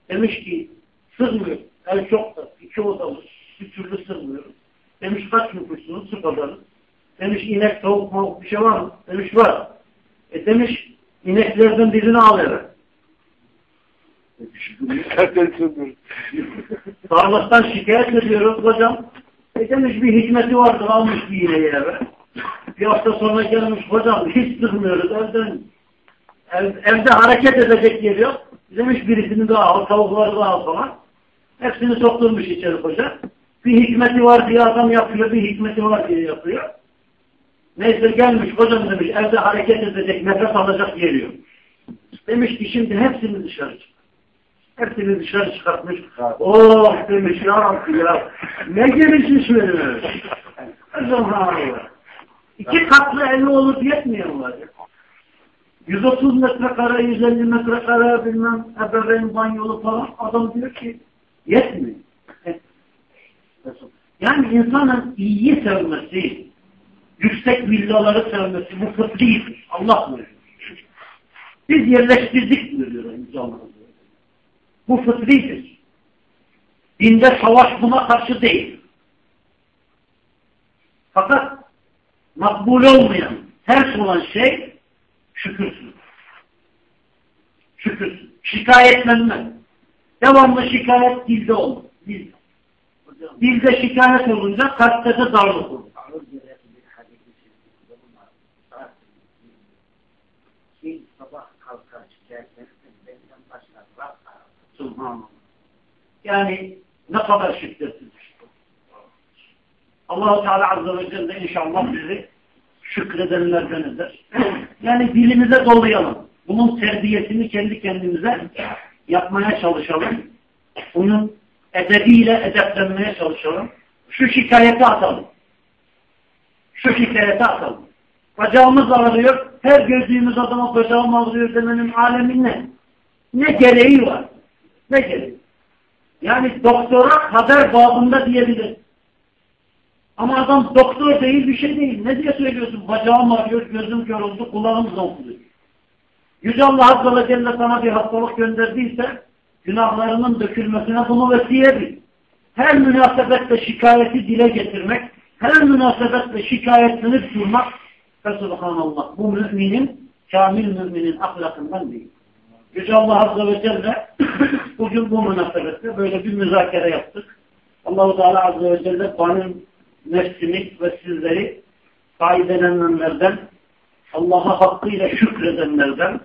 demiş ki sığmıyor. Ev çok da. iki odalı. Bir türlü sığmıyor. Demiş kaç nüfusunuz? Su kadarı. Demiş inek, tavuk, mavuk bir şey var mı? Demiş var. E demiş ineklerden birini al eve. Sarmastan şikayet ediyoruz hocam. E demiş bir hikmeti vardır almış bir ineği eve. Bir hafta sonra gelmiş hocam hiç sığmıyoruz evden. Ev, evde hareket edecek yer yok. Demiş birisini daha al, tavukları da al falan. Hepsini sokturmuş içeri hoca. Bir hikmeti var diye adam yapıyor, bir hikmeti var diye yapıyor. Neyse gelmiş hocam demiş evde hareket edecek, nefes alacak geliyor. Demiş ki şimdi hepsini dışarı çık. Hepsini dışarı çıkartmış. Oh demiş ya Rabbi ya. Ne gelişmiş benim Subhanallah. İki katlı evi olup yetmiyor mu? 130 metrekare, 150 metrekare bilmem ebeveyn banyolu falan adam diyor ki yetmiyor. Yani insanın iyiyi sevmesi, yüksek villaları sevmesi bu fıtridir. Allah buyuruyor. Biz yerleştirdik buyuruyor inşallah. Bu fıtridir. Dinde savaş buna karşı değil. Fakat makbul olmayan, ters olan şey şükürsün. Şükürsün. Şikayetlenme. Devamlı şikayet dilde olur. Dilde. Dilde şikayet olunca kalpte de darlık olur. Yani ne kadar şiddetsiz. Allah-u Teala Azze ve Celle inşallah bizi şükredenlerden eder. Yani dilimize dolayalım. Bunun terbiyesini kendi kendimize yapmaya çalışalım. Bunun edebiyle edeplenmeye çalışalım. Şu şikayeti atalım. Şu şikayeti atalım. Bacağımız ağrıyor, her gördüğümüz adama bacağım ağrıyor demenin alemin ne? Ne gereği var? Ne gereği? Yani doktora kader babında diyebilir. Ama adam doktor değil bir şey değil. Ne diye söylüyorsun? Bacağım ağrıyor, gözüm kör kulağım zonkluyor. Yüce Allah Azze ve Celle sana bir hastalık gönderdiyse günahlarının dökülmesine bunu vesiye bil. her münasebetle şikayeti dile getirmek, her münasebetle şikayetini durmak ve subhanallah bu müminin, kamil müminin ahlakından değil. Yüce Allah Azze ve Celle bugün bu münasebetle böyle bir müzakere yaptık. Allah-u Teala Azze ve Celle benim nefsimi ve sizleri faydelenenlerden, Allah'a hakkıyla şükredenlerden,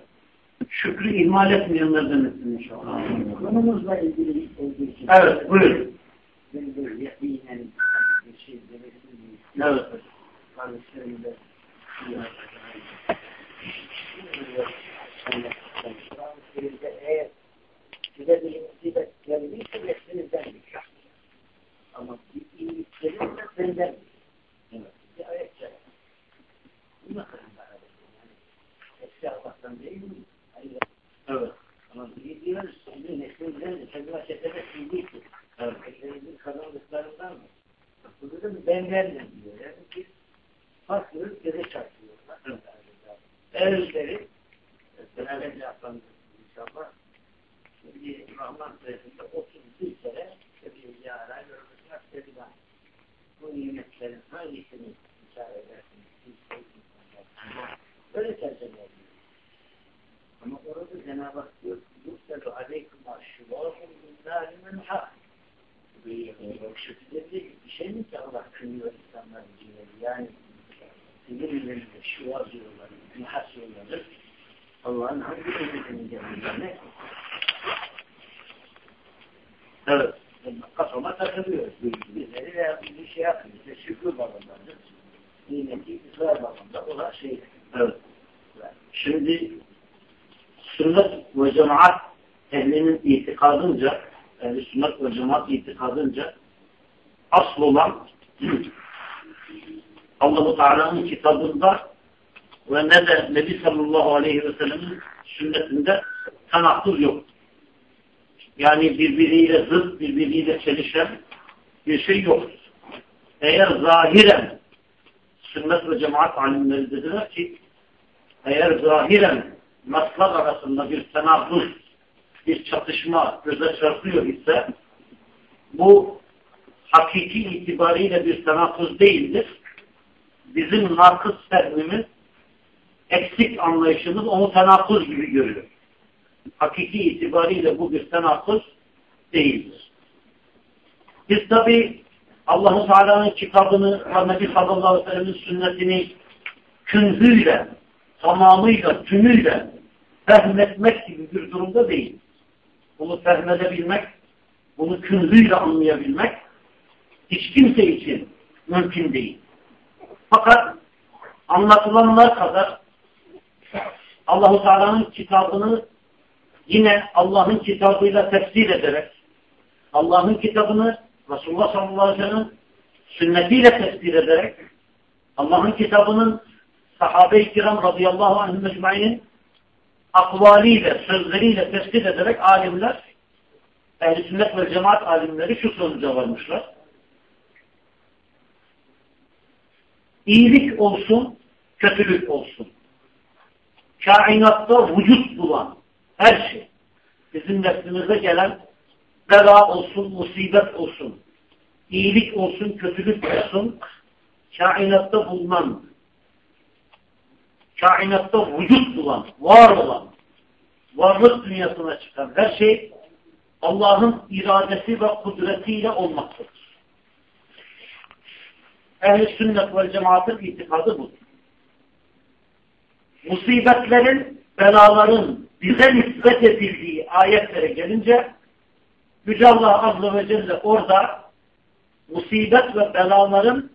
şükrü ihmal etmeyenlerden etsin inşallah. Konumuzla ilgili için. Evet, buyurun. Şey Evet. Kardeşlerimde eğer size bir musibet geldiyse nefsinizden bir şah. Ama bir iyilik gelirse benden evet. bir ayet gelir. Bu ne kadar yani eski Allah'tan değil mi? Hayır. Evet. Ama bir diyoruz, sizin neslinizden de kendime çetede sildiyse. Evet. Eklerinizin kazandıklarından mı? Burada da bendendim diyor. Yani biz farklılık göze çarpıyorlar. Evet. Eğerleri beraber yapalım inşallah. Şimdi Rahman Suresinde 31 kere işte bir yara görmüşler dediler. Bu nimetlerin hangisini işaret edersiniz? Siz sevdiğiniz Böyle tercüme ediyor. Ama orada Cenab-ı Hak diyor Yuselu aleykum aşşıvâhum minnâli menhâ. Yok şekilde bir, bir şey mi ki Allah kınıyor insanların cinleri? Yani sinir üzerinde şuva diyorlar, günah diyorlar. Allah'ın hangi nimetinin geldiğine Evet. kafama takılıyor. Bizleri de bir şey yapmıyor. İşte şükrü babamdandır. Nimeti İsrail babamda olan şey. Evet. Şimdi sünnet ve cemaat ehlinin itikadınca ehli sünnet ve cemaat itikadınca asıl olan Allah-u Teala'nın kitabında ve ne de Nebi sallallahu aleyhi ve sellem'in sünnetinde tanakkuz yok. Yani birbiriyle zıt, birbiriyle çelişen bir şey yok. Eğer zahiren sünnet ve cemaat alimleri dediler ki eğer zahiren naslar arasında bir tenakkuz, bir çatışma göze çarpıyor ise bu hakiki itibariyle bir tenakkuz değildir. Bizim nakıs fehmimiz eksik anlayışımız onu tenakkuz gibi görüyor. Hakiki itibariyle bu bir tenakkuz değildir. Biz tabi Allah-u Teala'nın kitabını ve Nebi sallallahu aleyhi sünnetini künzüyle, tamamıyla, tümüyle fehmetmek gibi bir durumda değil. Bunu fehmedebilmek, bunu künzüyle anlayabilmek hiç kimse için mümkün değil. Fakat anlatılanlar kadar Allahu Teala'nın kitabını yine Allah'ın kitabıyla tefsir ederek Allah'ın kitabını Resulullah sallallahu aleyhi ve sellem sünnetiyle tefsir ederek Allah'ın kitabının sahabe-i kiram radıyallahu anh akvaliyle, sözleriyle tespit ederek alimler, ehl sünnet ve cemaat alimleri şu sonuca varmışlar. İyilik olsun, kötülük olsun. Kainatta vücut bulan her şey, bizim neslimize gelen bela olsun, musibet olsun, iyilik olsun, kötülük olsun, kainatta bulunan, kainatta vücut bulan, var olan, varlık dünyasına çıkan her şey Allah'ın iradesi ve kudretiyle olmaktadır. Ehl-i sünnet ve cemaatin itikadı budur. Musibetlerin, belaların bize nispet edildiği ayetlere gelince Yüce Allah Azze ve Celle orada musibet ve belaların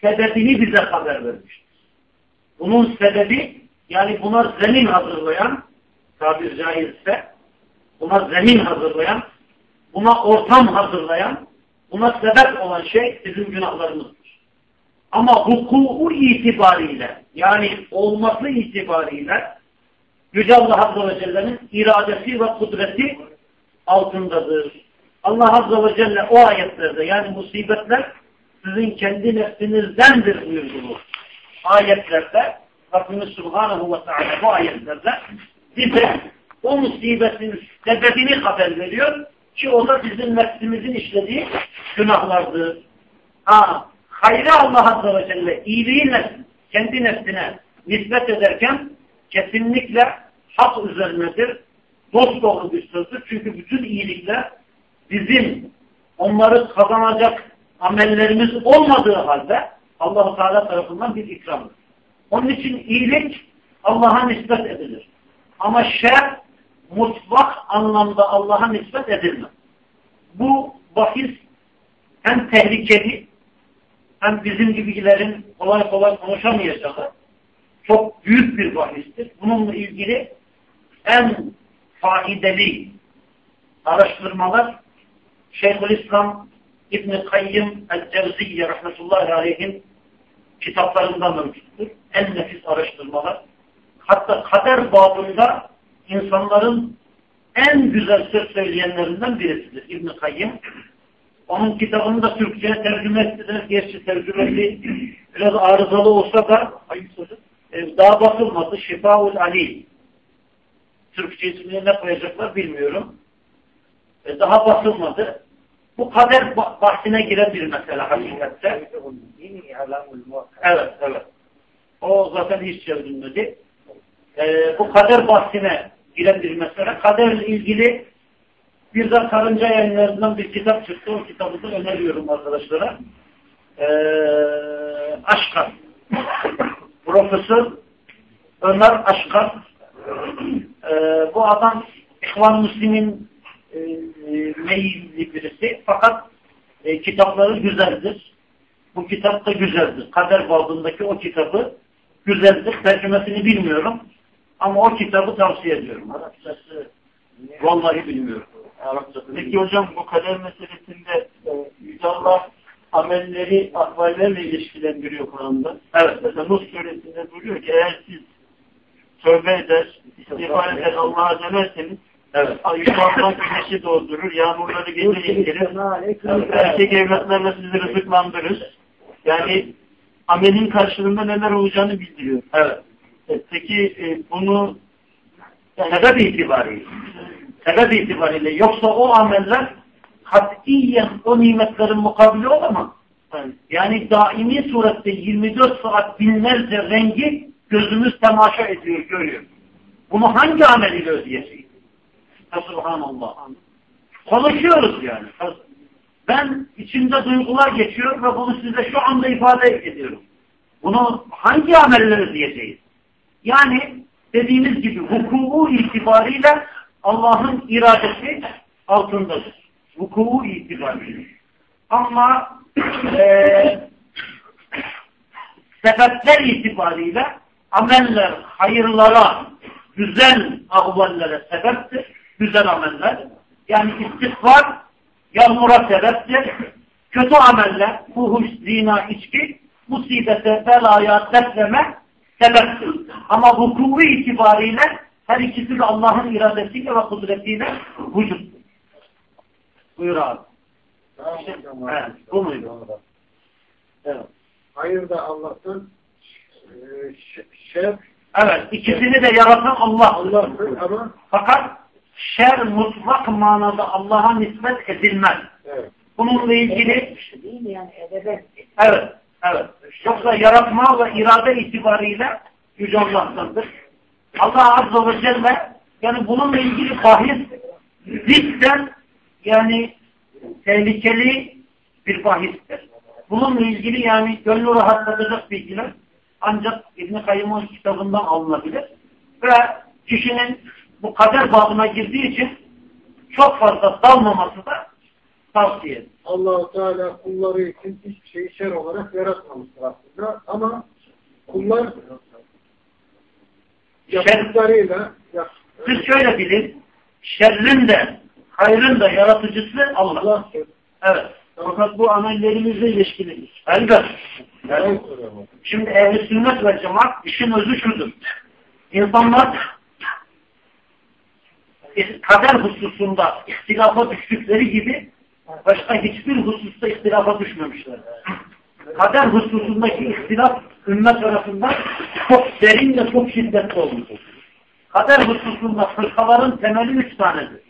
sebebini bize haber vermiştir. Bunun sebebi yani buna zemin hazırlayan tabir caizse buna zemin hazırlayan buna ortam hazırlayan buna sebep olan şey bizim günahlarımızdır. Ama hukuku itibariyle yani olması itibariyle Yüce Allah Azze ve Celle'nin iradesi ve kudreti altındadır. Allah Azze ve Celle o ayetlerde yani musibetler sizin kendi nefsinizdendir buyurdu Ayetlerde Rabbimiz Subhanahu ve Teala bu ayetlerde bize o musibetin sebebini haber veriyor. Ki o da bizim nefsimizin işlediği günahlardır. Ha, hayrı Allah Azze ve Celle iyiliği kendi nefsine nispet ederken kesinlikle hak üzerinedir. Dost doğru bir sözdür. Çünkü bütün iyilikler bizim onları kazanacak amellerimiz olmadığı halde Allah-u Teala tarafından bir ikramdır. Onun için iyilik Allah'a nispet edilir. Ama şer mutlak anlamda Allah'a nispet edilmez. Bu bahis hem tehlikeli hem bizim gibilerin kolay kolay konuşamayacağı çok büyük bir bahistir. Bununla ilgili en faydalı araştırmalar Şeyhülislam İbn-i Kayyım El-Cevziyye rahmetullahi aleyhin kitaplarından mevcuttur. En nefis araştırmalar. Hatta kader babında insanların en güzel söz söyleyenlerinden birisidir İbn-i Kayyım. Onun kitabını da Türkçe'ye tercüme ettiler. Gerçi tercümesi biraz arızalı olsa da e, daha basılmadı. Şifaul Ali. Türkçe ismini ne koyacaklar bilmiyorum. E, daha basılmadı. Bu kader bahsine girebilir mesela hakikatte. Evet, evet. O zaten hiç çevrilmedi. Ee, bu kader bahsine girebilir mesela. Kaderle ilgili bir de karınca yayınlarından bir kitap çıktı. O kitabı da öneriyorum arkadaşlara. Ee, Aşkar. Profesör Ömer Aşkar. Ee, bu adam İhvan Müslim'in e, meyilli birisi. Fakat e, kitapları güzeldir. Bu kitap da güzeldir. Kader babındaki o kitabı güzeldir. Tercümesini bilmiyorum. Ama o kitabı tavsiye ediyorum. Arapçası vallahi bilmiyorum. Arapçası. Peki hocam bu kader meselesinde Yüce Allah amelleri akvallerle ilişkilendiriyor Kur'an'da. Evet. Mesela Nuh suresinde buyuruyor ki eğer siz tövbe eder, istiğfar eder, Allah'a dönerseniz Evet. Güneşi doldurur, yağmurları gece indirir. Erkek evlatlarla sizi rızıklandırır. Yani amelin karşılığında neler olacağını bildiriyor. Evet. E, peki e, bunu sebep itibariyle sebep itibariyle yoksa o ameller katiyen o nimetlerin mukabili olamaz. Yani, yani daimi surette 24 saat binlerce rengi gözümüz temaşa ediyor, görüyor. Bunu hangi amel ile ödeyeceğiz? Subhanallah. Konuşuyoruz yani. Ben içimde duygular geçiyor ve bunu size şu anda ifade ediyorum. Bunu hangi amelleri diyeceğiz? Yani dediğimiz gibi hukuku itibariyle Allah'ın iradesi altındadır. Hukuku itibariyle. Ama e, sebepler itibariyle ameller hayırlara, güzel ahvallere sebeptir güzel ameller. Yani istikbar yağmura sebeptir. Kötü ameller, fuhuş, zina, içki, musibete, belaya, depreme sebeptir. Ama hukuku itibariyle her ikisi de Allah'ın iradesiyle ve kudretiyle vücuttur. Buyur abi. Tamam, işte, evet, bu muydu? Evet. Hayır da Allah'tan e, şer Evet, ikisini de yaratan Allah. Allah ama fakat şer mutlak manada Allah'a nispet edilmez. Evet. Bununla ilgili değil mi yani edebet? Evet, evet. Yoksa yaratma ve irade itibariyle Yüce Allah'tandır. Allah Azze ve Celle yani bununla ilgili bahis cidden yani tehlikeli bir bahistir. Bununla ilgili yani gönlü rahatlatacak bilgiler ancak İbn-i Kayyım'ın kitabından alınabilir. Ve kişinin bu kader babına girdiği için çok fazla dalmaması da tavsiye allah Teala kulları için hiçbir şeyi şer olarak yaratmamıştır aslında. Ama kullar yaptıklarıyla siz şöyle bilin şerrin de hayrın da yaratıcısı Allah. Allah. Evet. Fakat bu amellerimizle ilişkilidir. Elbette. Yani, şimdi ehl sünnet ve cemaat işin özü şudur. İnsanlar kader hususunda ihtilafa düştükleri gibi başka hiçbir hususta ihtilafa düşmemişler. Kader hususundaki ihtilaf ümmet arasında çok derin ve çok şiddetli olmuştur. Kader hususunda fırkaların temeli üç tanedir.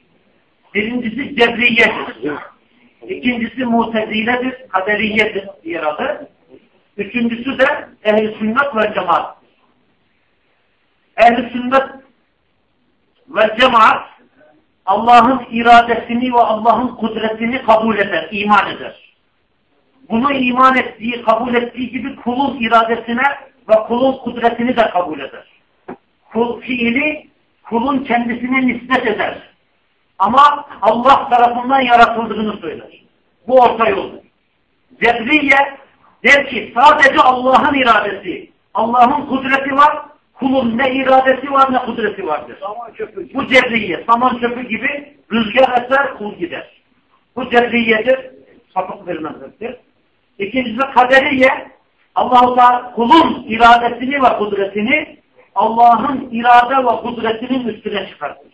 Birincisi cebriyedir. İkincisi muteziledir, kaderiyedir diğer adı. Üçüncüsü de ehl-i sünnet ve cemaat. Ehl-i sünnet ve cemaat Allah'ın iradesini ve Allah'ın kudretini kabul eder, iman eder. Bunu iman ettiği, kabul ettiği gibi kulun iradesine ve kulun kudretini de kabul eder. Kul fiili kulun kendisine nispet eder. Ama Allah tarafından yaratıldığını söyler. Bu orta yoldur. Cebriye der ki sadece Allah'ın iradesi, Allah'ın kudreti var, kulun ne iradesi var ne kudreti vardır. Bu cebriye, saman çöpü gibi rüzgar eser, kul gider. Bu cebriyedir, sapık bir mezheptir. İkincisi kaderiye, Allah kulun iradesini ve kudretini Allah'ın irade ve kudretinin üstüne çıkartır.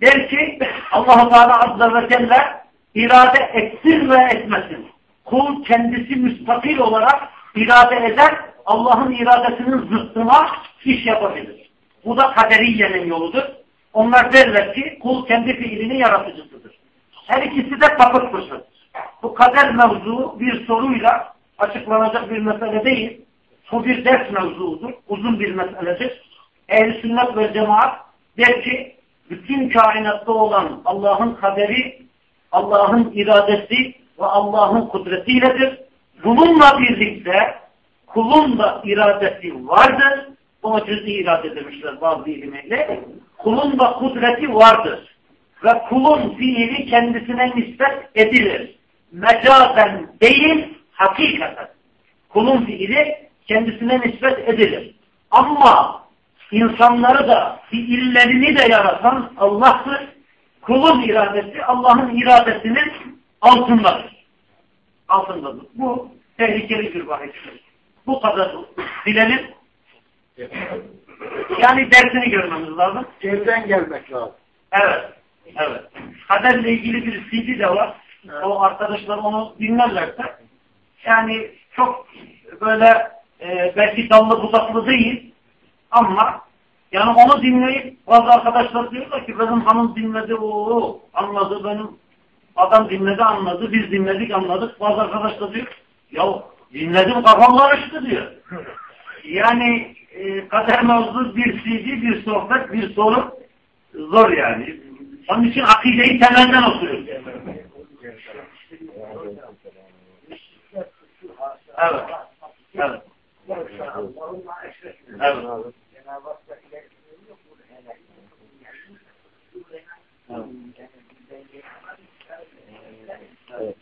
Der ki Allah-u Teala Azze ve Celle irade etsin ve etmesin. Kul kendisi müstakil olarak irade eder, Allah'ın iradesinin zıttına iş yapabilir. Bu da kaderiyenin yoludur. Onlar derler ki kul kendi fiilinin yaratıcısıdır. Her ikisi de sapıktır. Bu kader mevzu bir soruyla açıklanacak bir mesele değil. Bu bir ders mevzuudur. Uzun bir meseledir. Ehl-i sünnet ve cemaat der ki bütün kainatta olan Allah'ın kaderi, Allah'ın iradesi ve Allah'ın kudretiyledir. Bununla birlikte kulun da iradesi vardır. Buna cüz'i irade demişler bazı ilimle. Kulun da kudreti vardır. Ve kulun fiili kendisine nispet edilir. Mecazen değil, hakikaten. Kulun fiili kendisine nispet edilir. Ama insanları da fiillerini de yaratan Allah'tır. Kulun iradesi Allah'ın iradesinin altındadır. Altındadır. Bu tehlikeli bir bahistir. Bu kadar bilelim. Yani dersini görmemiz lazım. Evden gelmek lazım. Evet. Evet. Kaderle ilgili bir CD de var. Evet. O arkadaşlar onu dinlerlerse yani çok böyle e, belki dallı budaklı değil ama yani onu dinleyip bazı arkadaşlar diyorlar ki benim hanım dinledi o anladı benim adam dinledi anladı biz dinledik anladık bazı arkadaşlar diyor ya dinledim kafam karıştı diyor. Yani e, kader mevzu bir CD bir sohbet bir soru zor yani. Onun için akideyi temelden oturuyor. Evet. Evet. Evet.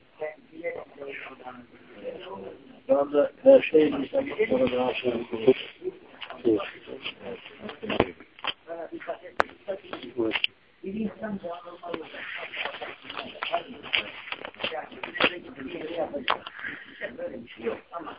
Şu anda her şey insan böyle bir şey yok ama